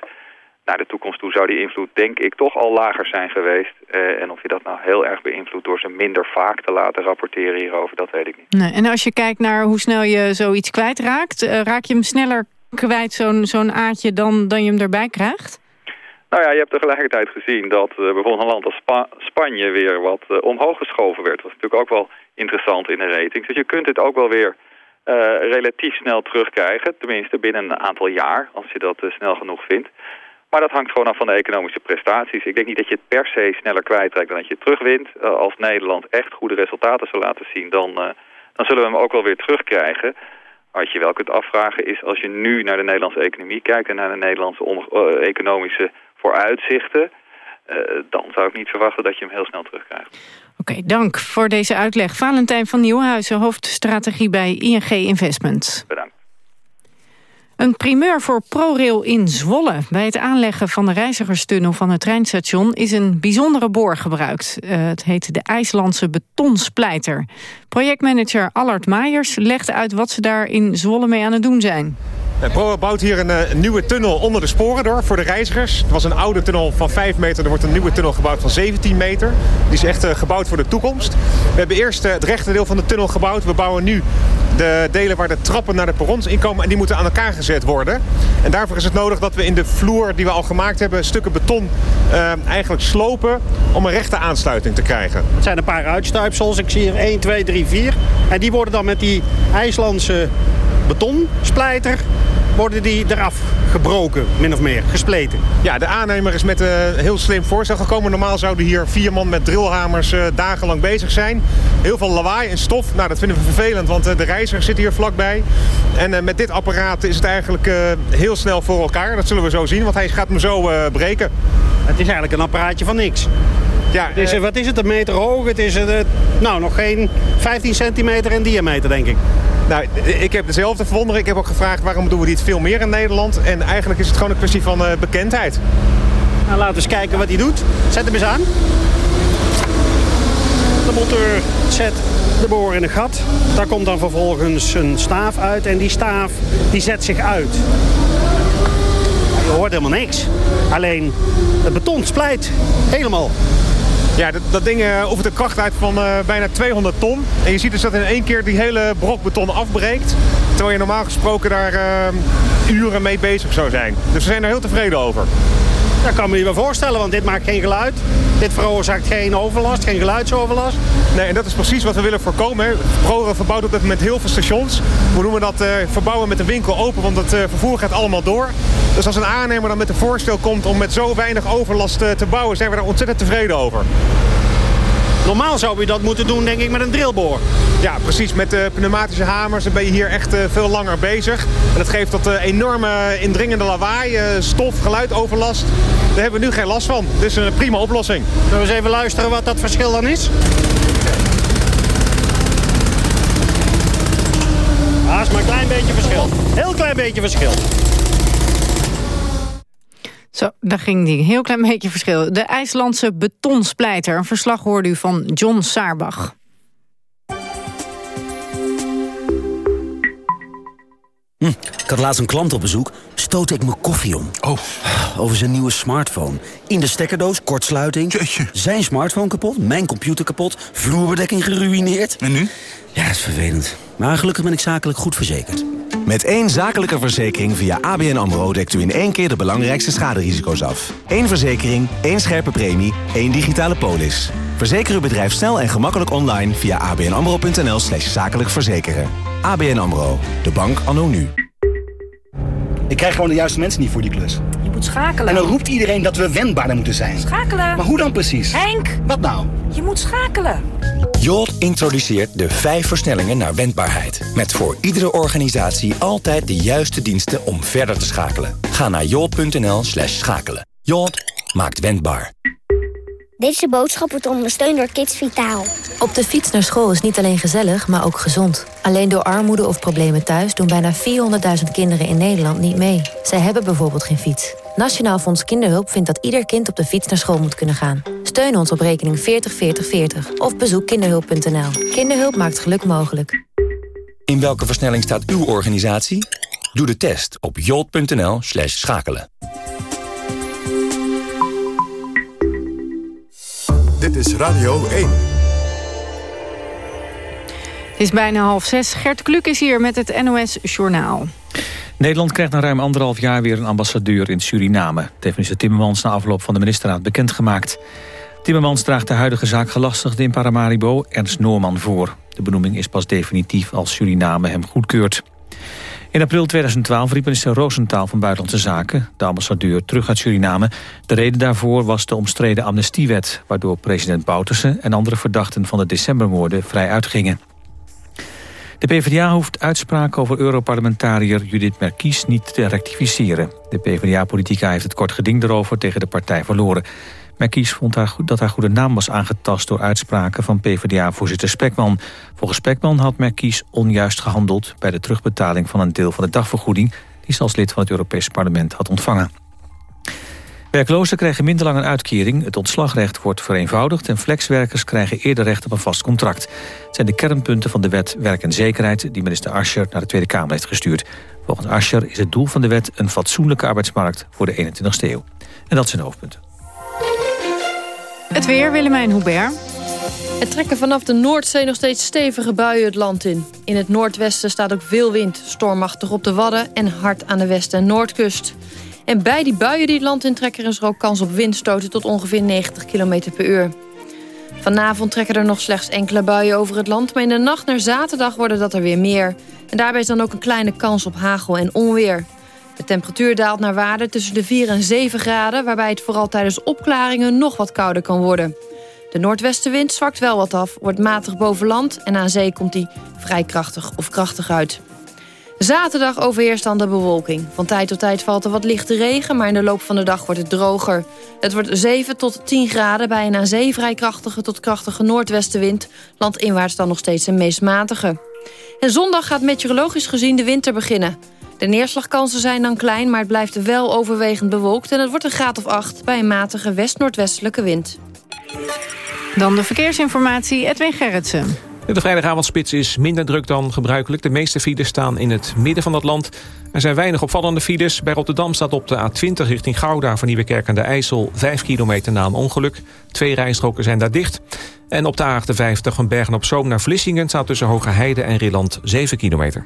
naar de toekomst toe zou die invloed denk ik toch al lager zijn geweest. Uh, en of je dat nou heel erg beïnvloedt door ze minder vaak te laten rapporteren hierover, dat weet ik niet. Nee, en als je kijkt naar hoe snel je zoiets kwijtraakt, uh, raak je hem sneller kwijt zo'n zo'n aatje dan, dan je hem erbij krijgt? Nou ja, je hebt tegelijkertijd gezien dat uh, bijvoorbeeld een land als Spa Spanje weer wat omhoog geschoven werd. Dat was natuurlijk ook wel interessant in de rating. Dus je kunt het ook wel weer uh, relatief snel terugkrijgen. Tenminste binnen een aantal jaar, als je dat snel genoeg vindt. Maar dat hangt gewoon af van de economische prestaties. Ik denk niet dat je het per se sneller kwijtrekt dan dat je het terugwint. als Nederland echt goede resultaten zal laten zien, dan, dan zullen we hem ook wel weer terugkrijgen. Wat je wel kunt afvragen is, als je nu naar de Nederlandse economie kijkt... en naar de Nederlandse economische vooruitzichten... Dan zou ik niet verwachten dat je hem heel snel terugkrijgt. Oké, dank voor deze uitleg. Valentijn van Nieuwhuizen, hoofdstrategie bij ING Investment. Bedankt. Een primeur voor ProRail in Zwolle. Bij het aanleggen van de reizigerstunnel van het treinstation... is een bijzondere boor gebruikt. Uh, het heet de IJslandse betonsplijter. Projectmanager Allard Meijers legt uit wat ze daar in Zwolle mee aan het doen zijn. ProRail bouwt hier een, een, nieuwe tunnel onder de sporen door voor de reizigers. Het was een oude tunnel van 5 meter. Er wordt een nieuwe tunnel gebouwd van 17 meter. Die is echt uh, gebouwd voor de toekomst. We hebben eerst uh, het rechte deel van de tunnel gebouwd. We bouwen nu de delen waar de trappen naar de perrons inkomen. En die moeten aan elkaar gezet worden. En daarvoor is het nodig dat we in de vloer die we al gemaakt hebben... stukken beton eigenlijk slopen om een rechte aansluiting te krijgen. Het zijn een paar uitstuipsels. Ik zie hier 1, 2, 3, 4. En die worden dan met die IJslandse betonsplijter worden die eraf gebroken, min of meer, gespleten. Ja, de aannemer is met een heel slim voorstel gekomen. Normaal zouden hier vier man met drillhamers uh, dagenlang bezig zijn. Heel veel lawaai en stof. Nou, dat vinden we vervelend, want uh, de reiziger zit hier vlakbij. En met dit apparaat is het eigenlijk heel snel voor elkaar. Dat zullen we zo zien, want hij gaat hem zo breken. Het is eigenlijk een apparaatje van niks. Ja, het is, wat is het, een meter hoog? Het is nou, nog geen 15 centimeter in diameter, denk ik. Nou, ik heb dezelfde verwondering. Ik heb ook gevraagd waarom doen we dit veel meer in Nederland. En eigenlijk is het gewoon een kwestie van uh, bekendheid. Nou, laten we eens kijken wat hij doet. Zet hem eens aan. De monteur zet de boor in een gat. Daar komt dan vervolgens een staaf uit. En die staaf die zet zich uit. Je hoort helemaal niks. Alleen het beton splijt helemaal. Ja, dat, dat ding uh, oefent een kracht uit van uh, bijna 200 ton. En je ziet dus dat in één keer die hele brok beton afbreekt. Terwijl je normaal gesproken daar uh, uren mee bezig zou zijn. Dus we zijn er heel tevreden over. Dat kan me je wel voorstellen, want dit maakt geen geluid. Dit veroorzaakt geen overlast, geen geluidsoverlast. Nee, en dat is precies wat we willen voorkomen. ProRail verbouwt op dit moment heel veel stations. We noemen dat uh, verbouwen met de winkel open, want het uh, vervoer gaat allemaal door. Dus als een aannemer dan met een voorstel komt om met zo weinig overlast uh, te bouwen... zijn we daar ontzettend tevreden over. Normaal zou je dat moeten doen, denk ik, met een drillboor. Ja, precies. Met de pneumatische hamers ben je hier echt uh, veel langer bezig. En dat geeft tot uh, enorme indringende lawaai, stof, geluidoverlast. Daar hebben we nu geen last van. Dus een prima oplossing. Zullen we eens even luisteren wat dat verschil dan is? Ah, is maar een klein beetje verschil. Heel klein beetje verschil. Zo, daar ging die. Heel klein beetje verschil. De IJslandse betonsplijter. Een verslag hoorde u van John Saarbach. Hm, ik had laatst een klant op bezoek. Stootte ik mijn koffie om. Oh. Over zijn nieuwe smartphone. In de stekkerdoos, kortsluiting. Jeetje. Zijn smartphone kapot, mijn computer kapot. Vloerbedekking geruineerd. En nu? Ja, dat is vervelend. Maar gelukkig ben ik zakelijk goed verzekerd. Met één zakelijke verzekering via ABN AMRO... dekt u in één keer de belangrijkste schaderisico's af. Eén verzekering, één scherpe premie, één digitale polis. Verzeker uw bedrijf snel en gemakkelijk online... via abnamro.nl slash zakelijk verzekeren. ABN AMRO, de bank anno nu. Ik krijg gewoon de juiste mensen niet voor die klus. Je moet schakelen. En dan roept iedereen dat we wendbaarder moeten zijn. Schakelen. Maar hoe dan precies? Henk! Wat nou? Je moet schakelen. Jolt introduceert de vijf versnellingen naar wendbaarheid. Met voor iedere organisatie altijd de juiste diensten om verder te schakelen. Ga naar jolt.nl slash schakelen. Jolt maakt wendbaar. Deze boodschap wordt ondersteund door Kids Vitaal. Op de fiets naar school is niet alleen gezellig, maar ook gezond. Alleen door armoede of problemen thuis doen bijna 400.000 kinderen in Nederland niet mee. Zij hebben bijvoorbeeld geen fiets. Nationaal Fonds Kinderhulp vindt dat ieder kind op de fiets naar school moet kunnen gaan. Steun ons op rekening 404040 of bezoek kinderhulp.nl. Kinderhulp maakt geluk mogelijk. In welke versnelling staat uw organisatie? Doe de test op jolt.nl slash schakelen. Dit is Radio 1. Het is bijna half zes. Gert Kluk is hier met het NOS Journaal. Nederland krijgt na ruim anderhalf jaar weer een ambassadeur in Suriname. Dat heeft minister Timmermans na afloop van de ministerraad bekendgemaakt. Timmermans draagt de huidige zaakgelastigde in Paramaribo Ernst Noorman voor. De benoeming is pas definitief als Suriname hem goedkeurt. In april 2012 riep minister Roosentaal van Buitenlandse Zaken... de ambassadeur terug uit Suriname. De reden daarvoor was de omstreden amnestiewet... waardoor president Bouterse en andere verdachten van de decembermoorden vrij uitgingen. De PvdA hoeft uitspraken over Europarlementariër Judith Merkies niet te rectificeren. De PvdA-politica heeft het kort geding erover tegen de partij verloren. Merkies vond haar, dat haar goede naam was aangetast door uitspraken van PvdA-voorzitter Spekman. Volgens Spekman had Merkies onjuist gehandeld bij de terugbetaling van een deel van de dagvergoeding die ze als lid van het Europese parlement had ontvangen. Werklozen krijgen minder lang een uitkering, het ontslagrecht wordt vereenvoudigd... en flexwerkers krijgen eerder recht op een vast contract. Het zijn de kernpunten van de wet Werk en Zekerheid... die minister Ascher naar de Tweede Kamer heeft gestuurd. Volgens Ascher is het doel van de wet een fatsoenlijke arbeidsmarkt voor de 21ste eeuw. En dat zijn de hoofdpunten. Het weer, Willemijn Hubert. Het trekken vanaf de Noordzee nog steeds stevige buien het land in. In het noordwesten staat ook veel wind, stormachtig op de Wadden... en hard aan de west- en noordkust. En bij die buien die het land intrekken is er ook kans op windstoten tot ongeveer 90 km per uur. Vanavond trekken er nog slechts enkele buien over het land... maar in de nacht naar zaterdag worden dat er weer meer. En daarbij is dan ook een kleine kans op hagel en onweer. De temperatuur daalt naar waarde tussen de 4 en 7 graden... waarbij het vooral tijdens opklaringen nog wat kouder kan worden. De noordwestenwind zwakt wel wat af, wordt matig boven land... en aan zee komt die vrij krachtig of krachtig uit. Zaterdag overheerst dan de bewolking. Van tijd tot tijd valt er wat lichte regen, maar in de loop van de dag wordt het droger. Het wordt 7 tot 10 graden bij een aan zee vrij krachtige tot krachtige noordwestenwind. Landinwaarts dan nog steeds een meest matige. En zondag gaat meteorologisch gezien de winter beginnen. De neerslagkansen zijn dan klein, maar het blijft wel overwegend bewolkt... en het wordt een graad of 8 bij een matige west-noordwestelijke wind. Dan de verkeersinformatie, Edwin Gerritsen. De vrijdagavondspits is minder druk dan gebruikelijk. De meeste files staan in het midden van het land. Er zijn weinig opvallende files. Bij Rotterdam staat op de A20 richting Gouda... van Nieuwekerk aan de IJssel 5 kilometer na een ongeluk. Twee rijstroken zijn daar dicht. En op de A58 van Bergen-op-Zoom naar Vlissingen... staat tussen Hoge Heide en Rilland 7 kilometer.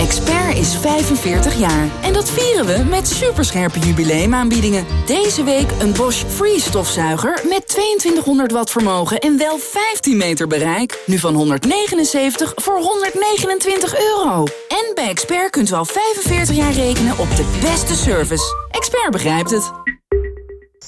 Expert is 45 jaar. En dat vieren we met superscherpe jubileumaanbiedingen. Deze week een Bosch Free stofzuiger met 2200 watt vermogen en wel 15 meter bereik. Nu van 179 voor 129 euro. En bij Expert kunt u al 45 jaar rekenen op de beste service. Expert begrijpt het.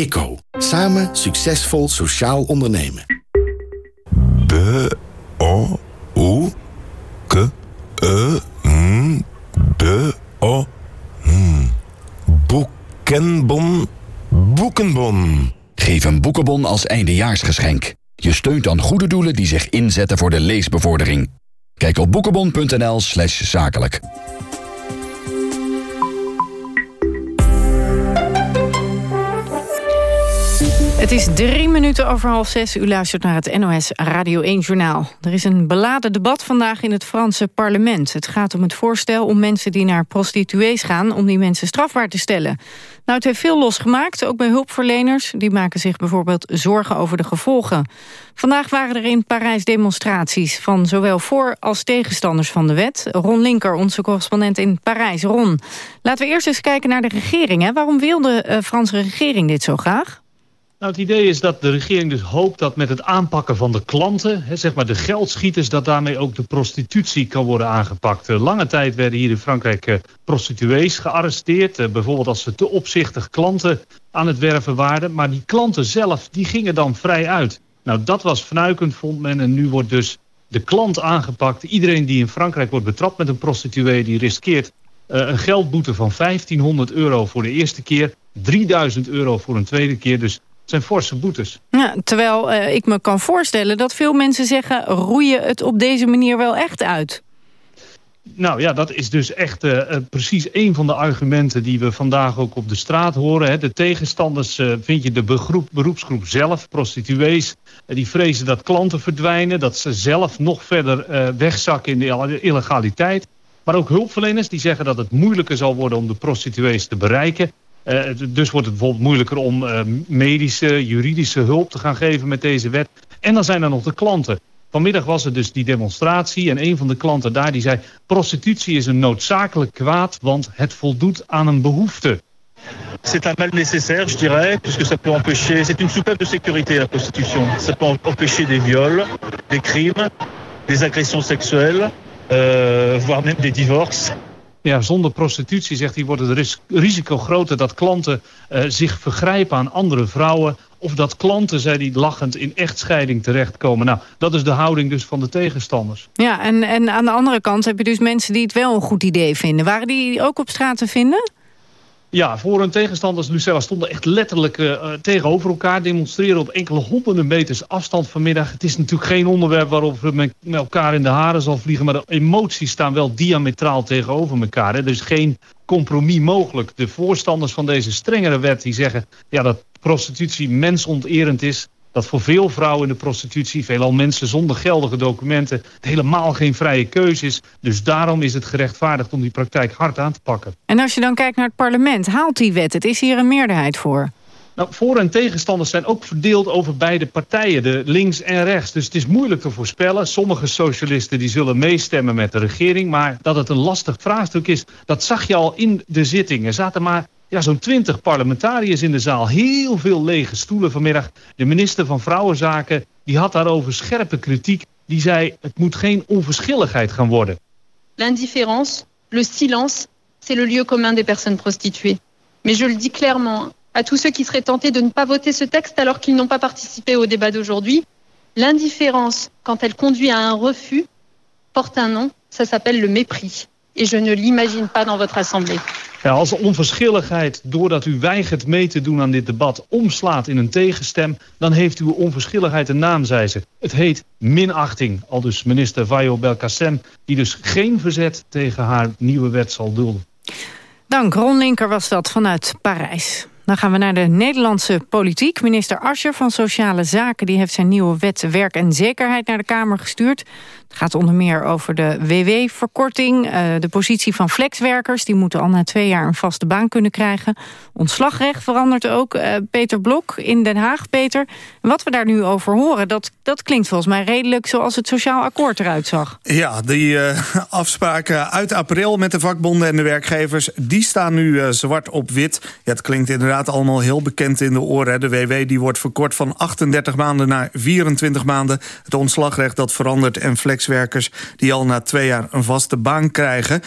ICO. Samen succesvol sociaal ondernemen. B O U K E N B O N Boekenbon Boekenbon. Geef een boekenbon als eindejaarsgeschenk. Je steunt dan goede doelen die zich inzetten voor de leesbevordering. Kijk op boekenbon.nl slash zakelijk. Het is drie minuten over half zes. U luistert naar het NOS Radio 1-journaal. Er is een beladen debat vandaag in het Franse parlement. Het gaat om het voorstel om mensen die naar prostituees gaan... om die mensen strafbaar te stellen. Nou, het heeft veel losgemaakt, ook bij hulpverleners. Die maken zich bijvoorbeeld zorgen over de gevolgen. Vandaag waren er in Parijs demonstraties... van zowel voor- als tegenstanders van de wet. Ron Linker, onze correspondent in Parijs. Ron, laten we eerst eens kijken naar de regering. Waarom wil de uh, Franse regering dit zo graag? Nou, het idee is dat de regering dus hoopt dat met het aanpakken van de klanten, hè, zeg maar de geldschieters, dat daarmee ook de prostitutie kan worden aangepakt. Uh, lange tijd werden hier in Frankrijk uh, prostituees gearresteerd. Uh, bijvoorbeeld als ze te opzichtig klanten aan het werven waren. Maar die klanten zelf, die gingen dan vrij uit. Nou, dat was fnuikend, vond men. En nu wordt dus de klant aangepakt. Iedereen die in Frankrijk wordt betrapt met een prostituee... die riskeert een geldboete van 1500 euro voor de eerste keer... 3000 euro voor een tweede keer. Dus zijn forse boetes. Ja, terwijl uh, ik me kan voorstellen dat veel mensen zeggen... roeien het op deze manier wel echt uit. Nou ja, dat is dus echt uh, precies een van de argumenten die we vandaag ook op de straat horen. Hè. De tegenstanders uh, vind je de begroep, beroepsgroep zelf, prostituees. Uh, die vrezen dat klanten verdwijnen, dat ze zelf nog verder wegzakken in de illegaliteit. Maar ook hulpverleners die zeggen dat het moeilijker zal worden om de prostituees te bereiken. Dus wordt het bijvoorbeeld moeilijker om medische, juridische hulp te gaan geven met deze wet. En dan zijn er nog de klanten. Vanmiddag was er dus die demonstratie en een van de klanten daar die zei... prostitutie is een noodzakelijk kwaad, want het voldoet aan een behoefte. C'est un mal nécessaire, je dirais, puisque ça peut empêcher... C'est une soupape de sécurité, la prostitution. Ça peut empêcher des viols, des crimes, des agressions sexuelles, euh, voire même des divorces. Ja, zonder prostitutie, zegt hij, wordt het risico groter dat klanten uh, zich vergrijpen aan andere vrouwen. Of dat klanten, zei hij lachend, in echtscheiding terechtkomen. Nou, dat is de houding dus van de tegenstanders. Ja, en, en aan de andere kant heb je dus mensen die het wel een goed idee vinden. Waren die ook op straat te vinden? Ja, voor- en tegenstanders Lucella stonden echt letterlijk uh, tegenover elkaar. Demonstreren op enkele honderden meters afstand vanmiddag. Het is natuurlijk geen onderwerp waarop we met elkaar in de haren zal vliegen. Maar de emoties staan wel diametraal tegenover elkaar. Hè. Is geen compromis mogelijk. De voorstanders van deze strengere wet die zeggen... Ja, dat prostitutie mensonterend is dat voor veel vrouwen in de prostitutie, veelal mensen zonder geldige documenten, het helemaal geen vrije keuze is. Dus daarom is het gerechtvaardigd om die praktijk hard aan te pakken. En als je dan kijkt naar het parlement, haalt die wet het? Is hier een meerderheid voor? Nou, voor- en tegenstanders zijn ook verdeeld over beide partijen, de links en rechts. Dus het is moeilijk te voorspellen. Sommige socialisten die zullen meestemmen met de regering. Maar dat het een lastig vraagstuk is, dat zag je al in de zitting. Er zaten maar ja, zo'n twintig parlementariërs in de zaal. Heel veel lege stoelen vanmiddag. De minister van Vrouwenzaken die had daarover scherpe kritiek. Die zei, het moet geen onverschilligheid gaan worden. L'indifférence, le silence, c'est le lieu commun des personnes prostituées. Mais je le dis clairement à tous ceux qui seraient tentés de ne pas voter ce texte alors qu'ils n'ont pas participé au débat d'aujourd'hui. L'indifférence, quand elle conduit à un refus, porte un nom, ça s'appelle le mépris. Et je ne l'imagine pas dans votre assemblée. Ja, als onverschilligheid, doordat u weigert mee te doen aan dit debat, omslaat in een tegenstem, dan heeft uw onverschilligheid een naam, zei ze. Het heet minachting, al dus minister Vajo Belkacem, die dus geen verzet tegen haar nieuwe wet zal dulden. Dank, Ron Linker was dat vanuit Parijs. Dan gaan we naar de Nederlandse politiek. Minister Ascher van Sociale Zaken die heeft zijn nieuwe wet werk en zekerheid naar de Kamer gestuurd. Het gaat onder meer over de WW-verkorting, uh, de positie van flexwerkers. Die moeten al na twee jaar een vaste baan kunnen krijgen. Ontslagrecht verandert ook. Uh, Peter Blok in Den Haag. Peter, wat we daar nu over horen, dat, dat klinkt volgens mij redelijk zoals het sociaal akkoord eruit zag. Ja, die uh, afspraken uit april met de vakbonden en de werkgevers, die staan nu zwart op wit. Ja, het klinkt inderdaad allemaal heel bekend in de oren. De WW die wordt verkort van 38 maanden naar 24 maanden. Het ontslagrecht dat verandert en flexwerkers die al na twee jaar een vaste baan krijgen.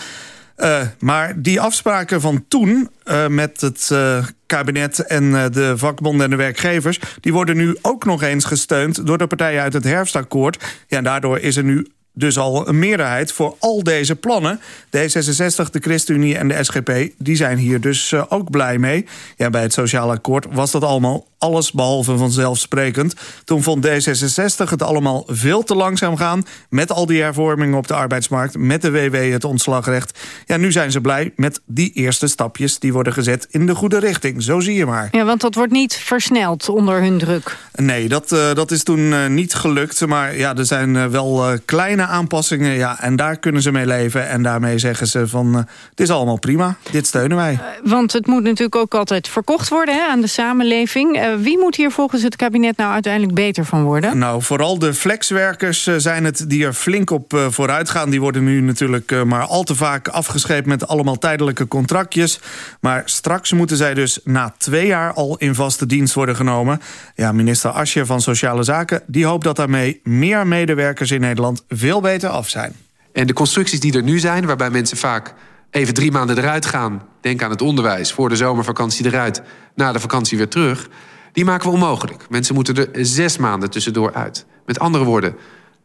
Uh, maar die afspraken van toen uh, met het uh, kabinet en de vakbonden en de werkgevers... die worden nu ook nog eens gesteund door de partijen uit het herfstakkoord. Ja, daardoor is er nu dus al een meerderheid voor al deze plannen. D66, de ChristenUnie en de SGP die zijn hier dus uh, ook blij mee. Ja, bij het sociaal akkoord was dat allemaal alles behalve vanzelfsprekend. Toen vond D66 het allemaal veel te langzaam gaan... met al die hervormingen op de arbeidsmarkt, met de WW, het ontslagrecht. Ja, nu zijn ze blij met die eerste stapjes die worden gezet in de goede richting. Zo zie je maar. Ja, want dat wordt niet versneld onder hun druk. Nee, dat, uh, dat is toen uh, niet gelukt. Maar ja, er zijn wel kleine aanpassingen. Ja, en daar kunnen ze mee leven. En daarmee zeggen ze van, het is allemaal prima. Dit steunen wij. want het moet natuurlijk ook altijd verkocht worden hè, aan de samenleving wie moet hier volgens het kabinet nou uiteindelijk beter van worden? Nou, vooral de flexwerkers zijn het die er flink op vooruit gaan. Die worden nu natuurlijk maar al te vaak afgescheept met allemaal tijdelijke contractjes. Maar straks moeten zij dus na twee jaar al in vaste dienst worden genomen. Ja, minister Asje van Sociale Zaken die hoopt dat daarmee meer medewerkers in Nederland veel beter af zijn. En de constructies die er nu zijn, waarbij mensen vaak even drie maanden eruit gaan denk aan het onderwijs, voor de zomervakantie eruit, na de vakantie weer terug, die maken we onmogelijk. Mensen moeten er zes maanden tussendoor uit. Met andere woorden,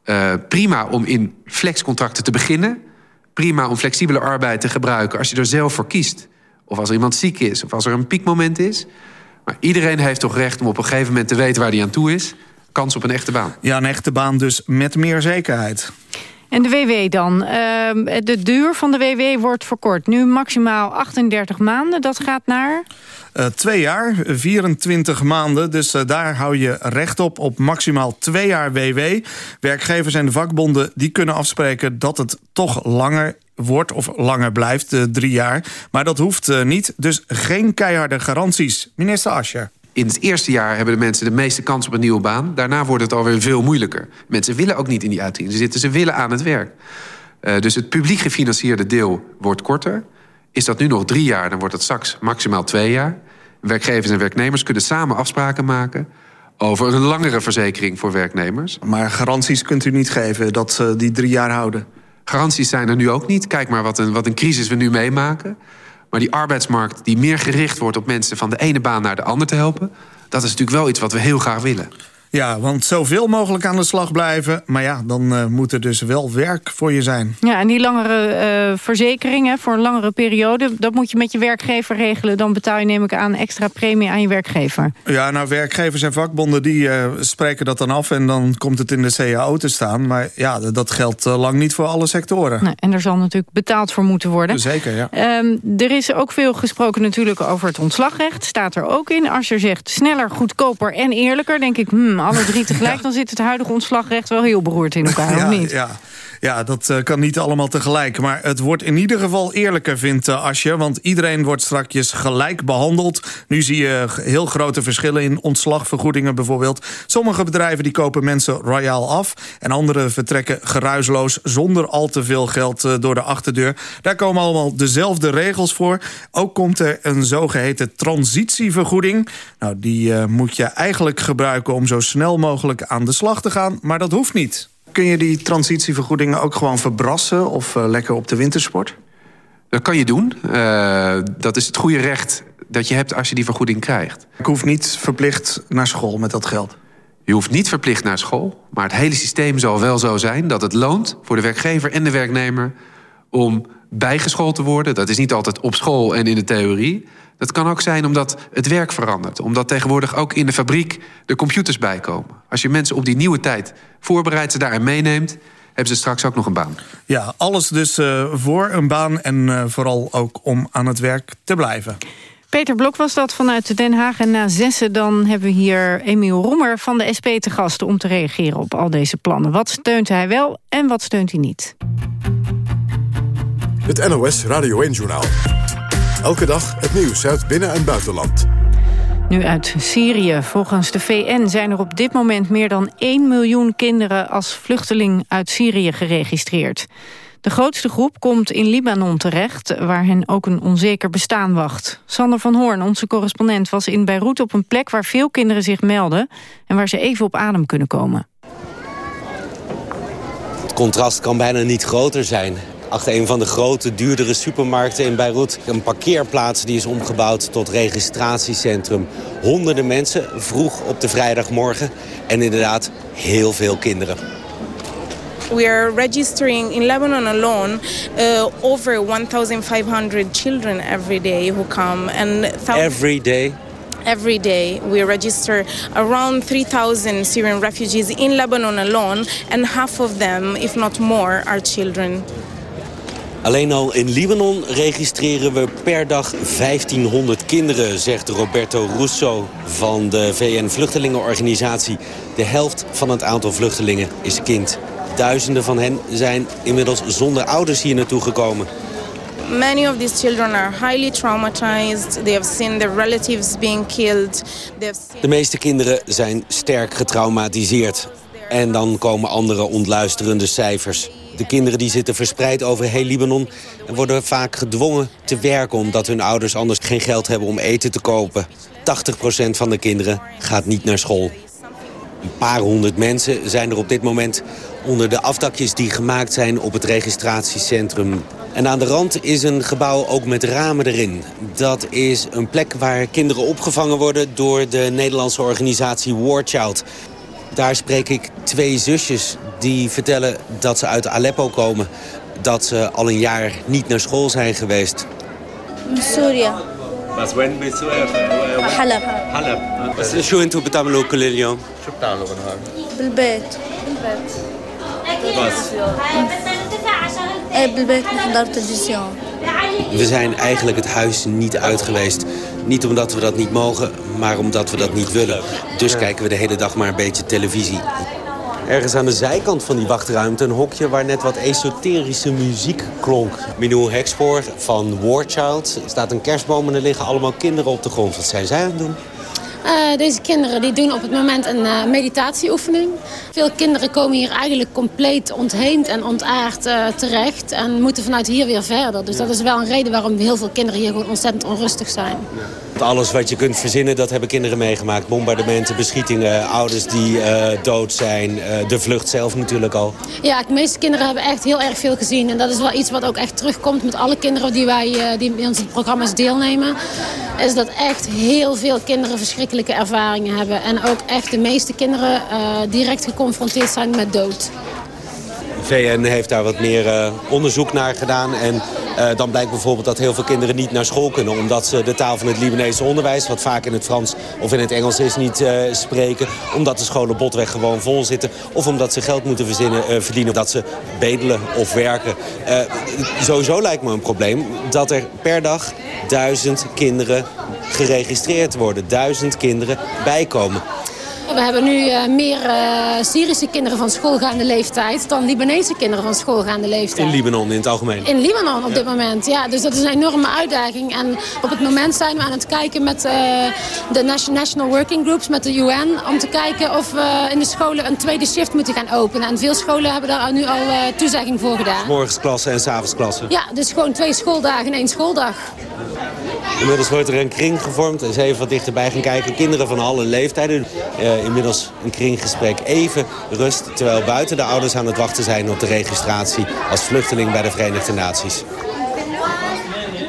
uh, prima om in flexcontracten te beginnen, prima om flexibele arbeid te gebruiken als je er zelf voor kiest. Of als er iemand ziek is, of als er een piekmoment is. Maar iedereen heeft toch recht om op een gegeven moment te weten waar hij aan toe is. Kans op een echte baan. Ja, een echte baan dus met meer zekerheid. En de WW dan. Uh, de duur van de WW wordt verkort. Nu maximaal 38 maanden. Dat gaat naar... Uh, twee jaar, 24 maanden. Dus uh, daar hou je recht op, op maximaal twee jaar WW. Werkgevers en de vakbonden die kunnen afspreken dat het toch langer wordt of langer blijft, uh, drie jaar. Maar dat hoeft niet, dus geen keiharde garanties. Minister Ascher in het eerste jaar hebben de mensen de meeste kans op een nieuwe baan. Daarna wordt het alweer veel moeilijker. Mensen willen ook niet in die uitkering zitten. Ze willen aan het werk. Uh, dus het publiek gefinancierde deel wordt korter. Is dat nu nog drie jaar, dan wordt het straks maximaal twee jaar. Werkgevers en werknemers kunnen samen afspraken maken over een langere verzekering voor werknemers. Maar garanties kunt u niet geven dat ze die drie jaar houden? Garanties zijn er nu ook niet. Kijk maar wat een, wat een crisis we nu meemaken. Maar die arbeidsmarkt die meer gericht wordt op mensen... van de ene baan naar de andere te helpen... dat is natuurlijk wel iets wat we heel graag willen. Ja, want zoveel mogelijk aan de slag blijven. Maar ja, dan uh, moet er dus wel werk voor je zijn. Ja, en die langere uh, verzekeringen voor een langere periode... dat moet je met je werkgever regelen. Dan betaal je neem ik aan extra premie aan je werkgever. Ja, nou, werkgevers en vakbonden die uh, spreken dat dan af... en dan komt het in de CAO te staan. Maar ja, dat geldt lang niet voor alle sectoren. En er zal natuurlijk betaald voor moeten worden. Zeker, ja. Um, er is ook veel gesproken natuurlijk over het ontslagrecht. Staat er ook in. Als je zegt sneller, goedkoper en eerlijker... denk ik, hmm, alle drie tegelijk... dan zit het huidige ontslagrecht wel heel beroerd in elkaar, ja, of niet? Ja. Ja, dat uh, kan niet allemaal tegelijk. Maar het wordt in ieder geval eerlijker, vindt uh, Asje. Want iedereen wordt strakjes gelijk behandeld. Nu zie je heel grote verschillen in ontslagvergoedingen bijvoorbeeld. Sommige bedrijven die kopen mensen royaal af. En andere vertrekken geruisloos zonder al te veel geld uh, door de achterdeur. Daar komen allemaal dezelfde regels voor. Ook komt er een zogeheten transitievergoeding. Nou, die moet je eigenlijk gebruiken om zo snel mogelijk aan de slag te gaan. Maar dat hoeft niet. Kun je die transitievergoedingen ook gewoon verbrassen... of uh, lekker op de wintersport? Dat kan je doen. Uh, dat is het goede recht dat je hebt als je die vergoeding krijgt. Ik hoef niet verplicht naar school met dat geld. Je hoeft niet verplicht naar school. Maar het hele systeem zal wel zo zijn dat het loont... voor de werkgever en de werknemer om bijgeschoold te worden. Dat is niet altijd op school en in de theorie. Dat kan ook zijn omdat het werk verandert. Omdat tegenwoordig ook in de fabriek de computers bijkomen. Als je mensen op die nieuwe tijd voorbereidt, ze daarin meeneemt hebben ze straks ook nog een baan. Ja, alles dus uh, voor een baan en uh, vooral ook om aan het werk te blijven. Peter Blok was dat vanuit Den Haag. En na zessen dan hebben we hier Emiel Roemer van de SP te gast... om te reageren op al deze plannen. Wat steunt hij wel en wat steunt hij niet? Het NOS Radio 1-journaal. Elke dag het nieuws uit binnen- en buitenland. Nu uit Syrië. Volgens de VN zijn er op dit moment meer dan 1 miljoen kinderen als vluchteling uit Syrië geregistreerd. De grootste groep komt in Libanon terecht, waar hen ook een onzeker bestaan wacht. Sander van Hoorn, onze correspondent, was in Beirut op een plek waar veel kinderen zich melden en waar ze even op adem kunnen komen. Het contrast kan bijna niet groter zijn achter een van de grote, duurdere supermarkten in Beirut. Een parkeerplaats die is omgebouwd tot registratiecentrum. Honderden mensen vroeg op de vrijdagmorgen. En inderdaad heel veel kinderen. We are registering in Lebanon alone uh, over 1,500 children every day who come. And every day? Every day we register around 3,000 Syrian refugees in Lebanon alone. And half of them, if not more, are children. Alleen al in Libanon registreren we per dag 1500 kinderen, zegt Roberto Russo van de VN-vluchtelingenorganisatie. De helft van het aantal vluchtelingen is kind. Duizenden van hen zijn inmiddels zonder ouders hier naartoe gekomen. Many of these children are highly traumatized. They have seen their relatives being killed. Seen... De meeste kinderen zijn sterk getraumatiseerd. En dan komen andere ontluisterende cijfers. De kinderen die zitten verspreid over heel Libanon... en worden vaak gedwongen te werken... omdat hun ouders anders geen geld hebben om eten te kopen. 80% van de kinderen gaat niet naar school. Een paar honderd mensen zijn er op dit moment onder de afdakjes die gemaakt zijn op het registratiecentrum. En aan de rand is een gebouw ook met ramen erin. Dat is een plek waar kinderen opgevangen worden door de Nederlandse organisatie War Child. Daar spreek ik twee zusjes die vertellen dat ze uit Aleppo komen. Dat ze al een jaar niet naar school zijn geweest. سوريا بس وين حلب حلب بس شو انتم بتعملوا كل اليوم؟ شو بتعملوا بالنهار؟ بالبيت بالبيت بس ايه بالبيت نحضر تلفزيون We zijn eigenlijk het huis niet uit geweest. Niet omdat we dat niet mogen, maar omdat we dat niet willen. Dus kijken we de hele dag maar een beetje televisie. Ergens aan de zijkant van die wachtruimte een hokje waar net wat esoterische muziek klonk. Minou Hexpoor van Warchild. Er staat een kerstboom en er liggen allemaal kinderen op de grond. Wat zijn zij aan het doen? Uh, deze kinderen die doen op het moment een uh, meditatieoefening. Veel kinderen komen hier eigenlijk compleet ontheemd en ontaard uh, terecht... en moeten vanuit hier weer verder. Dus dat is wel een reden waarom heel veel kinderen hier gewoon ontzettend onrustig zijn. Alles wat je kunt verzinnen, dat hebben kinderen meegemaakt. Bombardementen, beschietingen, ouders die dood zijn. de vlucht zelf natuurlijk al. Ja, de meeste kinderen hebben echt heel erg veel gezien. En dat is wel iets wat ook echt terugkomt met alle kinderen die, wij, die in onze programma's deelnemen. Is dat echt heel veel kinderen verschrikkelijke ervaringen hebben. En ook echt de meeste kinderen direct geconfronteerd zijn met dood. VN heeft daar wat meer uh, onderzoek naar gedaan. En uh, dan blijkt bijvoorbeeld dat heel veel kinderen niet naar school kunnen... omdat ze de taal van het Libanese onderwijs... wat vaak in het Frans of in het Engels is, niet uh, spreken. Omdat de scholen botweg gewoon vol zitten. Of omdat ze geld moeten verzinnen, verdienen dat ze bedelen of werken. sowieso lijkt me een probleem dat er per dag duizend kinderen geregistreerd worden. Duizend kinderen bijkomen. We hebben nu uh, meer uh, Syrische kinderen van schoolgaande leeftijd... dan Libanese kinderen van schoolgaande leeftijd. In Libanon in het algemeen? In Libanon op ja. dit moment, ja. Dus dat is een enorme uitdaging. En op het moment zijn we aan het kijken met uh, de National Working Groups... met de UN, om te kijken of we in de scholen een tweede shift moeten gaan openen. En veel scholen hebben daar nu al toezegging voor gedaan. Morgensklassen en s'avondsklassen? Ja, dus gewoon twee schooldagen in één schooldag. Inmiddels wordt er een kring gevormd. Eens even wat dichterbij gaan kijken. Kinderen van alle leeftijden. Uh, inmiddels een kringgesprek. Even rust. Terwijl buiten de ouders aan het wachten zijn op de registratie als vluchteling bij de Verenigde Naties.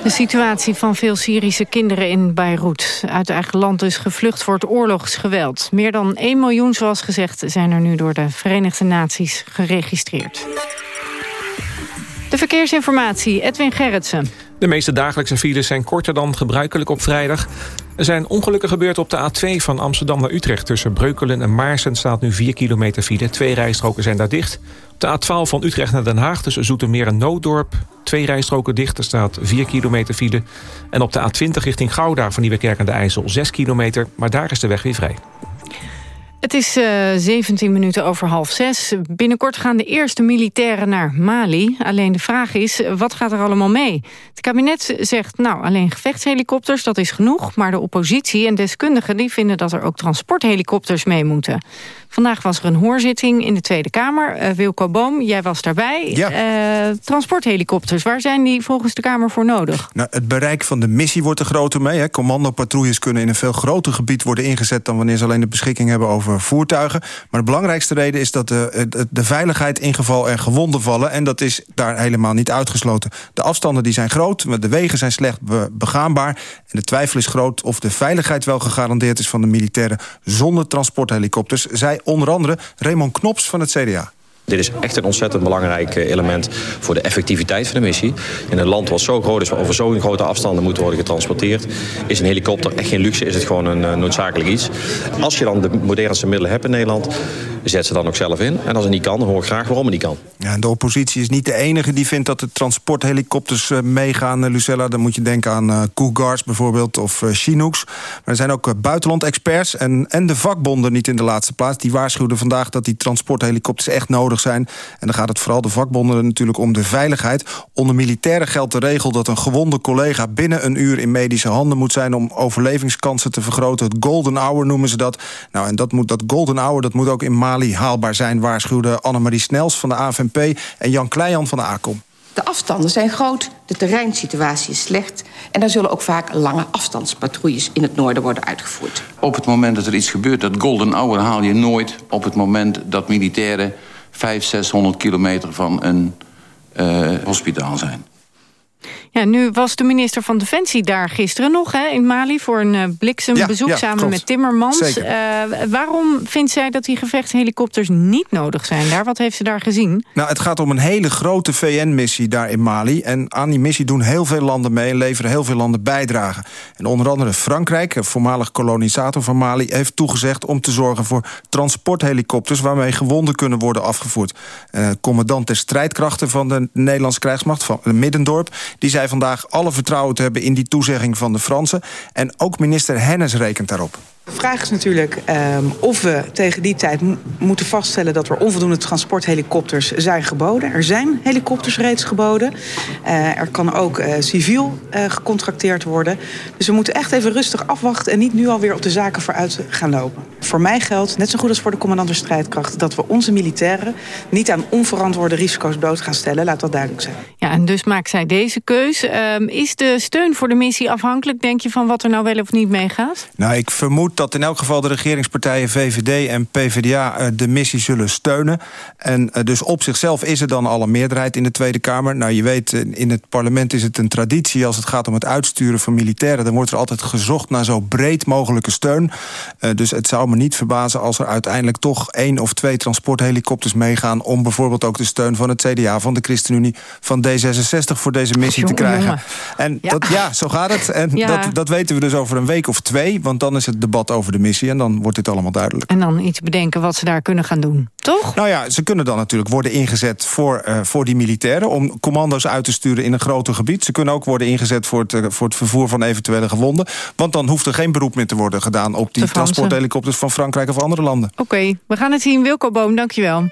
De situatie van veel Syrische kinderen in Beirut. Uit eigen land is gevlucht voor het oorlogsgeweld. Meer dan 1 miljoen, zoals gezegd, zijn er nu door de Verenigde Naties geregistreerd. De verkeersinformatie, Edwin Gerritsen. De meeste dagelijkse files zijn korter dan gebruikelijk op vrijdag. Er zijn ongelukken gebeurd op de A2 van Amsterdam naar Utrecht. Tussen Breukelen en Maarsen staat nu 4 kilometer file. Twee rijstroken zijn daar dicht. Op de A12 van Utrecht naar Den Haag tussen Zoetermeer en Nooddorp. Twee rijstroken dicht, er staat 4 kilometer file. En op de A20 richting Gouda van Nieuwekerk aan de IJssel 6 kilometer. Maar daar is de weg weer vrij. Het is uh, 17 minuten over half zes. Binnenkort gaan de eerste militairen naar Mali. Alleen de vraag is, wat gaat er allemaal mee? Het kabinet zegt, nou, alleen gevechtshelikopters, dat is genoeg. Maar de oppositie en deskundigen die vinden dat er ook transporthelikopters mee moeten. Vandaag was er een hoorzitting in de Tweede Kamer. Uh, Wilco Boom, jij was daarbij. Ja. Uh, transporthelikopters, waar zijn die volgens de Kamer voor nodig? Nou, het bereik van de missie wordt er groter mee. Hè. Commandopatrouilles kunnen in een veel groter gebied worden ingezet... dan wanneer ze alleen de beschikking hebben over voertuigen. Maar de belangrijkste reden is dat de, de, de veiligheid in geval er gewonden vallen... en dat is daar helemaal niet uitgesloten. De afstanden die zijn groot, de wegen zijn slecht begaanbaar... en de twijfel is groot of de veiligheid wel gegarandeerd is van de militairen... zonder transporthelikopters, zij onder andere Raymond Knops van het CDA. Dit is echt een ontzettend belangrijk element voor de effectiviteit van de missie. In een land wat zo groot is, over zo'n grote afstanden moet worden getransporteerd... is een helikopter echt geen luxe, is het gewoon een noodzakelijk iets. Als je dan de modernste middelen hebt in Nederland, zet ze dan ook zelf in. En als het niet kan, dan hoor ik graag waarom het niet kan. Ja, de oppositie is niet de enige die vindt dat de transporthelikopters meegaan, Lucella. Dan moet je denken aan Cougars bijvoorbeeld of Chinooks. Maar er zijn ook buitenland-experts en, en de vakbonden niet in de laatste plaats. Die waarschuwden vandaag dat die transporthelikopters echt nodig zijn. En dan gaat het vooral de vakbonden natuurlijk om de veiligheid. Onder militairen geldt de regel dat een gewonde collega... binnen een uur in medische handen moet zijn... om overlevingskansen te vergroten. Het golden hour noemen ze dat. Nou, en dat, moet, dat golden hour dat moet ook in Mali haalbaar zijn... waarschuwde Annemarie Snels van de AFNP en Jan Kleijan van de ACOM. De afstanden zijn groot, de terreinsituatie is slecht... en er zullen ook vaak lange afstandspatrouilles in het noorden worden uitgevoerd. Op het moment dat er iets gebeurt, dat golden hour haal je nooit... op het moment dat militairen 500, 600 kilometer van een uh, hospitaal zijn. Ja, nu was de minister van Defensie daar gisteren nog hè, in Mali... voor een uh, bliksembezoek Ja, ja, samen klopt. met Timmermans. Eh, waarom vindt zij dat die gevechtshelikopters niet nodig zijn daar? Wat heeft ze daar gezien? Nou, het gaat om een hele grote VN-missie daar in Mali. En aan die missie doen heel veel landen mee en leveren heel veel landen bijdragen. En onder andere Frankrijk, een voormalig kolonisator van Mali... heeft toegezegd om te zorgen voor transporthelikopters... waarmee gewonden kunnen worden afgevoerd. Eh, commandant der strijdkrachten van de Nederlandse krijgsmacht, van Middendorp... die zei vandaag alle vertrouwen te hebben in die toezegging van de Fransen. En ook minister Hennis rekent daarop. De vraag is natuurlijk um, of we tegen die tijd moeten vaststellen... dat er onvoldoende transporthelikopters zijn geboden. Er zijn helikopters reeds geboden. Uh, er kan ook uh, civiel uh, gecontracteerd worden. Dus we moeten echt even rustig afwachten... en niet nu alweer op de zaken vooruit gaan lopen. Voor mij geldt, net zo goed als voor de commandant der strijdkrachten... dat we onze militairen niet aan onverantwoorde risico's bloot gaan stellen. Laat dat duidelijk zijn. Ja, en dus maakt zij deze keus. Um, is de steun voor de missie afhankelijk, denk je... van wat er nou wel of niet meegaat? Nou, ik vermoed dat in elk geval de regeringspartijen VVD en PvdA de missie zullen steunen. En dus op zichzelf is er dan al een meerderheid in de Tweede Kamer. Nou, je weet, in het parlement is het een traditie als het gaat om het uitsturen van militairen. Dan wordt er altijd gezocht naar zo breed mogelijke steun. Dus het zou me niet verbazen als er uiteindelijk toch één of twee transporthelikopters meegaan... om bijvoorbeeld ook de steun van het CDA, van de ChristenUnie, van D66 voor deze missie te krijgen. En Ja. Dat, ja, zo gaat het. En Ja. dat, dat weten we dus over een week of twee, want dan is het debat over de missie en dan wordt dit allemaal duidelijk. En dan iets bedenken wat ze daar kunnen gaan doen, toch? Nou ja, ze kunnen dan natuurlijk worden ingezet voor, eh, voor die militairen... om commando's uit te sturen in een groter gebied. Ze kunnen ook worden ingezet voor het, eh, voor het vervoer van eventuele gewonden. Want dan hoeft er geen beroep meer te worden gedaan... op die transporthelikopters van Frankrijk of andere landen. Oké, we gaan het zien. Wilco Boom, dankjewel.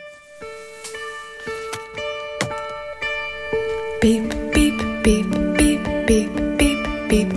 Beep, beep, beep, beep, beep, beep, beep.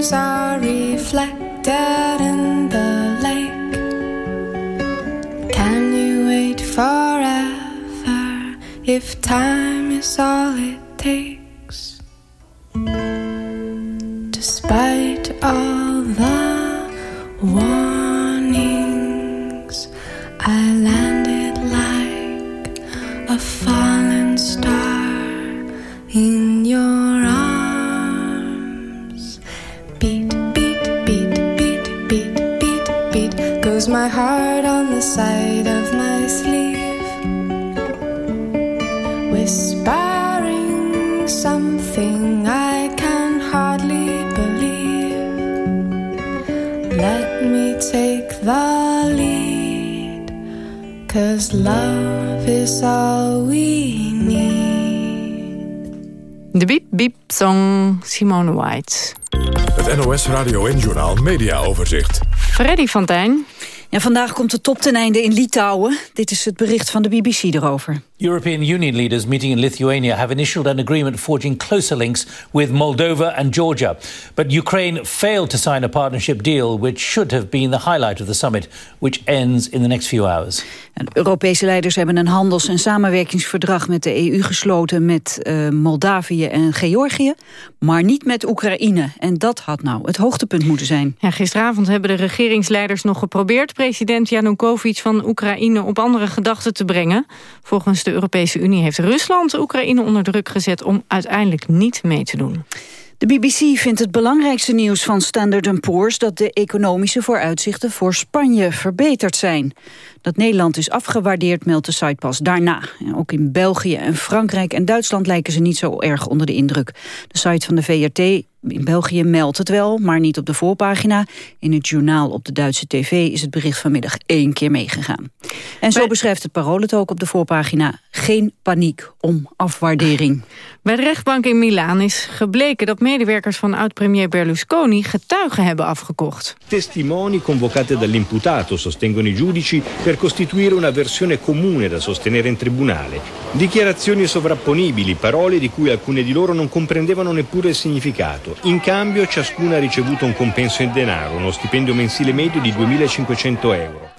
Moons are reflected in the lake? Can you wait forever if time is all it takes? Despite all the warnings, I landed my heart on the side of my sleeve. Whispering something I can hardly believe. Let me take the lead. Cause love is all we need. De Biep Biep Song, Simone White. Het NOS Radio en Journaal Media Overzicht. Freddy Fontijn. Ja, vandaag komt de top ten einde in Litouwen. Dit is het bericht van de BBC erover. European Union leaders meeting in Lithuania have initialed an agreement forging closer links with Moldova and Georgia. But Ukraine failed to sign a partnership deal, which should have been the highlight of the summit, which ends in the next few hours. En Europese leiders hebben een handels- en samenwerkingsverdrag met de EU gesloten met eh, Moldavië en Georgië, maar niet met Oekraïne. En dat had nou het hoogtepunt moeten zijn. Ja, gisteravond hebben de regeringsleiders nog geprobeerd... president Janukovic van Oekraïne op andere gedachten te brengen. Volgens de Europese Unie heeft Rusland Oekraïne onder druk gezet... om uiteindelijk niet mee te doen. De BBC vindt het belangrijkste nieuws van Standard Poor's... dat de economische vooruitzichten voor Spanje verbeterd zijn. Dat Nederland is afgewaardeerd, meldt de site pas daarna. En ook in België en Frankrijk en Duitsland lijken ze niet zo erg onder de indruk. De site van de VRT in België meldt het wel, maar niet op de voorpagina. In het journaal op de Duitse tv is het bericht vanmiddag één keer meegegaan. En zo beschrijft het Parool het ook op de voorpagina. Geen paniek om afwaardering. Bij de rechtbank in Milaan is gebleken dat medewerkers van oud-premier Berlusconi getuigen hebben afgekocht. Testimoni convocati dall'imputato, sostengono i giudici, per costituire una versione comune da sostenere in tribunale. Dichiarazioni sovrapponibili, parole di cui alcune di loro non comprendevano neppure il significato. In cambio ciascuna ha ricevuto un compenso in denaro, uno stipendio mensile medio di 2500 euro.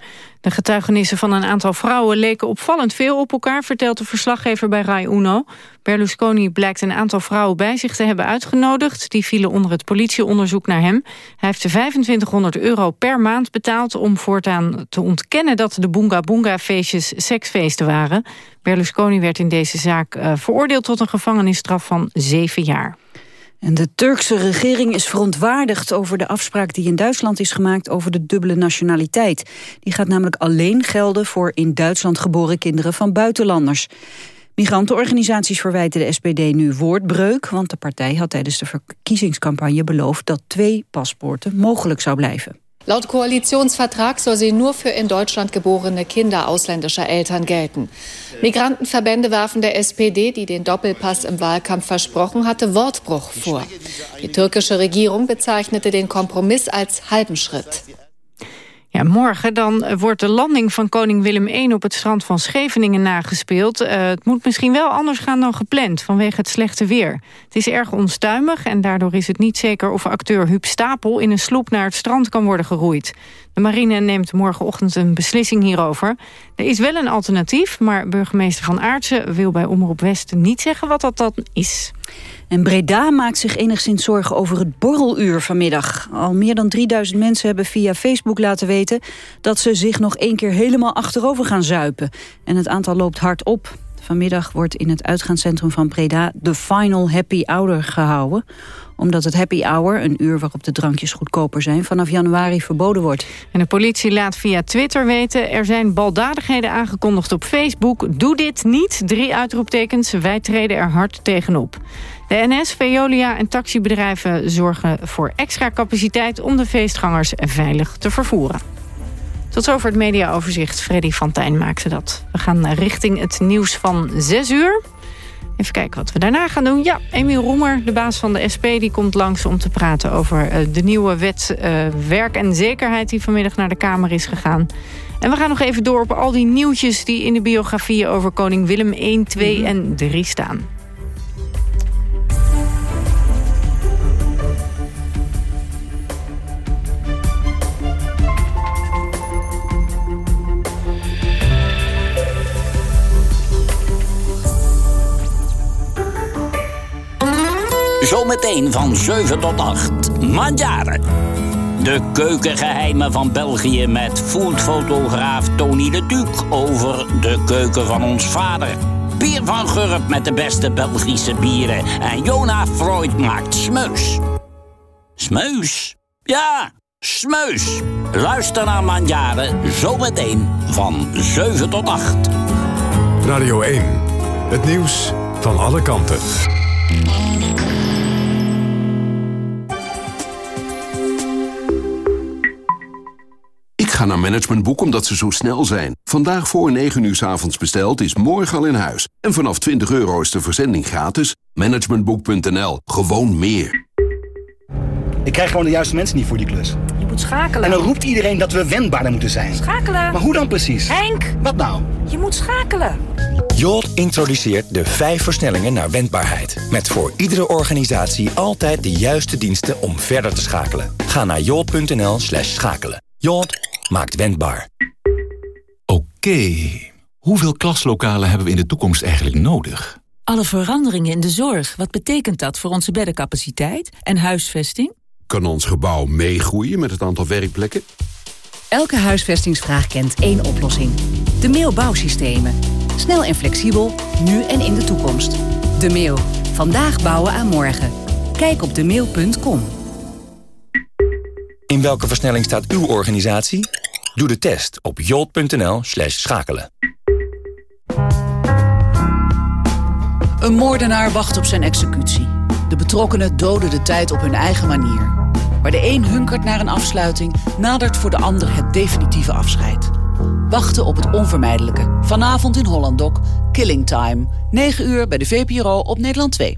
De getuigenissen van een aantal vrouwen leken opvallend veel op elkaar... vertelt de verslaggever bij Rai Uno. Berlusconi blijkt een aantal vrouwen bij zich te hebben uitgenodigd. Die vielen onder het politieonderzoek naar hem. Hij heeft 2500 euro per maand betaald... om voortaan te ontkennen dat de Boonga Boonga feestjes seksfeesten waren. Berlusconi werd in deze zaak uh, veroordeeld tot een gevangenisstraf van zeven jaar. En de Turkse regering is verontwaardigd over de afspraak die in Duitsland is gemaakt over de dubbele nationaliteit. Die gaat namelijk alleen gelden voor in Duitsland geboren kinderen van buitenlanders. Migrantenorganisaties verwijten de SPD nu woordbreuk, want de partij had tijdens de verkiezingscampagne beloofd dat twee paspoorten mogelijk zou blijven. Laut Koalitionsvertrag soll sie nur für in Deutschland geborene Kinder ausländischer Eltern gelten. Migrantenverbände werfen der SPD, die den Doppelpass im Wahlkampf versprochen hatte, Wortbruch vor. Die türkische Regierung bezeichnete den Kompromiss als halben Schritt. Ja, morgen dan wordt de landing van koning Willem I op het strand van Scheveningen nagespeeld. Uh, het moet misschien wel anders gaan dan gepland vanwege het slechte weer. Het is erg onstuimig en daardoor is het niet zeker of acteur Huub Stapel in een sloep naar het strand kan worden geroeid. De marine neemt morgenochtend een beslissing hierover. Er is wel een alternatief, maar burgemeester Van Aartsen wil bij Omroep West niet zeggen wat dat dan is. En Breda maakt zich enigszins zorgen over het borreluur vanmiddag. Al meer dan 3000 mensen hebben via Facebook laten weten... dat ze zich nog één keer helemaal achterover gaan zuipen. En het aantal loopt hard op. Vanmiddag wordt in het uitgaanscentrum van Breda de Final Happy Hour gehouden omdat het happy hour, een uur waarop de drankjes goedkoper zijn... vanaf januari verboden wordt. En de politie laat via Twitter weten... er zijn baldadigheden aangekondigd op Facebook. Doe dit niet, drie uitroeptekens. Wij treden er hard tegenop. De NS, Veolia en taxibedrijven zorgen voor extra capaciteit... om de feestgangers veilig te vervoeren. Tot zover het mediaoverzicht. Freddy van Tijn maakte dat. We gaan richting het nieuws van 6 uur. Even kijken wat we daarna gaan doen. Ja, Emiel Roemer, de baas van de SP, die komt langs om te praten over uh, de nieuwe wet uh, werk en zekerheid die vanmiddag naar de Kamer is gegaan. En we gaan nog even door op al die nieuwtjes die in de biografieën over koning Willem 1, 2 mm -hmm. en 3 staan. Zometeen van 7 tot 8. Mandjaren. De keukengeheimen van België met foodfotograaf Tony de Duc over de keuken van ons vader. Pier van Gurp met de beste Belgische bieren. En Jona Freud maakt smeus. Smeus? Ja, smeus. Luister naar Mandjaren zometeen van 7 tot 8. Radio 1. Het nieuws van alle kanten. Ga naar Managementboek omdat ze zo snel zijn. Vandaag voor 9 uur s avonds besteld is morgen al in huis. En vanaf 20 euro is de verzending gratis. Managementboek.nl. Gewoon meer. Ik krijg gewoon de juiste mensen niet voor die klus. Je moet schakelen. En dan roept iedereen dat we wendbaarder moeten zijn. Schakelen. Maar hoe dan precies? Henk! Wat nou? Je moet schakelen. Jolt introduceert de vijf versnellingen naar wendbaarheid. Met voor iedere organisatie altijd de juiste diensten om verder te schakelen. Ga naar jolt.nl slash schakelen. Jolt maakt wendbaar. Oké, hoeveel klaslokalen hebben we in de toekomst eigenlijk nodig? Alle veranderingen in de zorg, wat betekent dat voor onze beddencapaciteit en huisvesting? Kan ons gebouw meegroeien met het aantal werkplekken? Elke huisvestingsvraag kent één oplossing. De Meo Bouwsystemen. Snel en flexibel, nu en in de toekomst. De Meo. Vandaag bouwen aan morgen. Kijk op demeel.com. In welke versnelling staat uw organisatie? Doe de test op jolt.nl slash schakelen. Een moordenaar wacht op zijn executie. De betrokkenen doden de tijd op hun eigen manier. Waar de een hunkert naar een afsluiting... nadert voor de ander het definitieve afscheid. Wachten op het onvermijdelijke. Vanavond in Hollandok, Killing Time. 9 uur bij de VPRO op Nederland 2.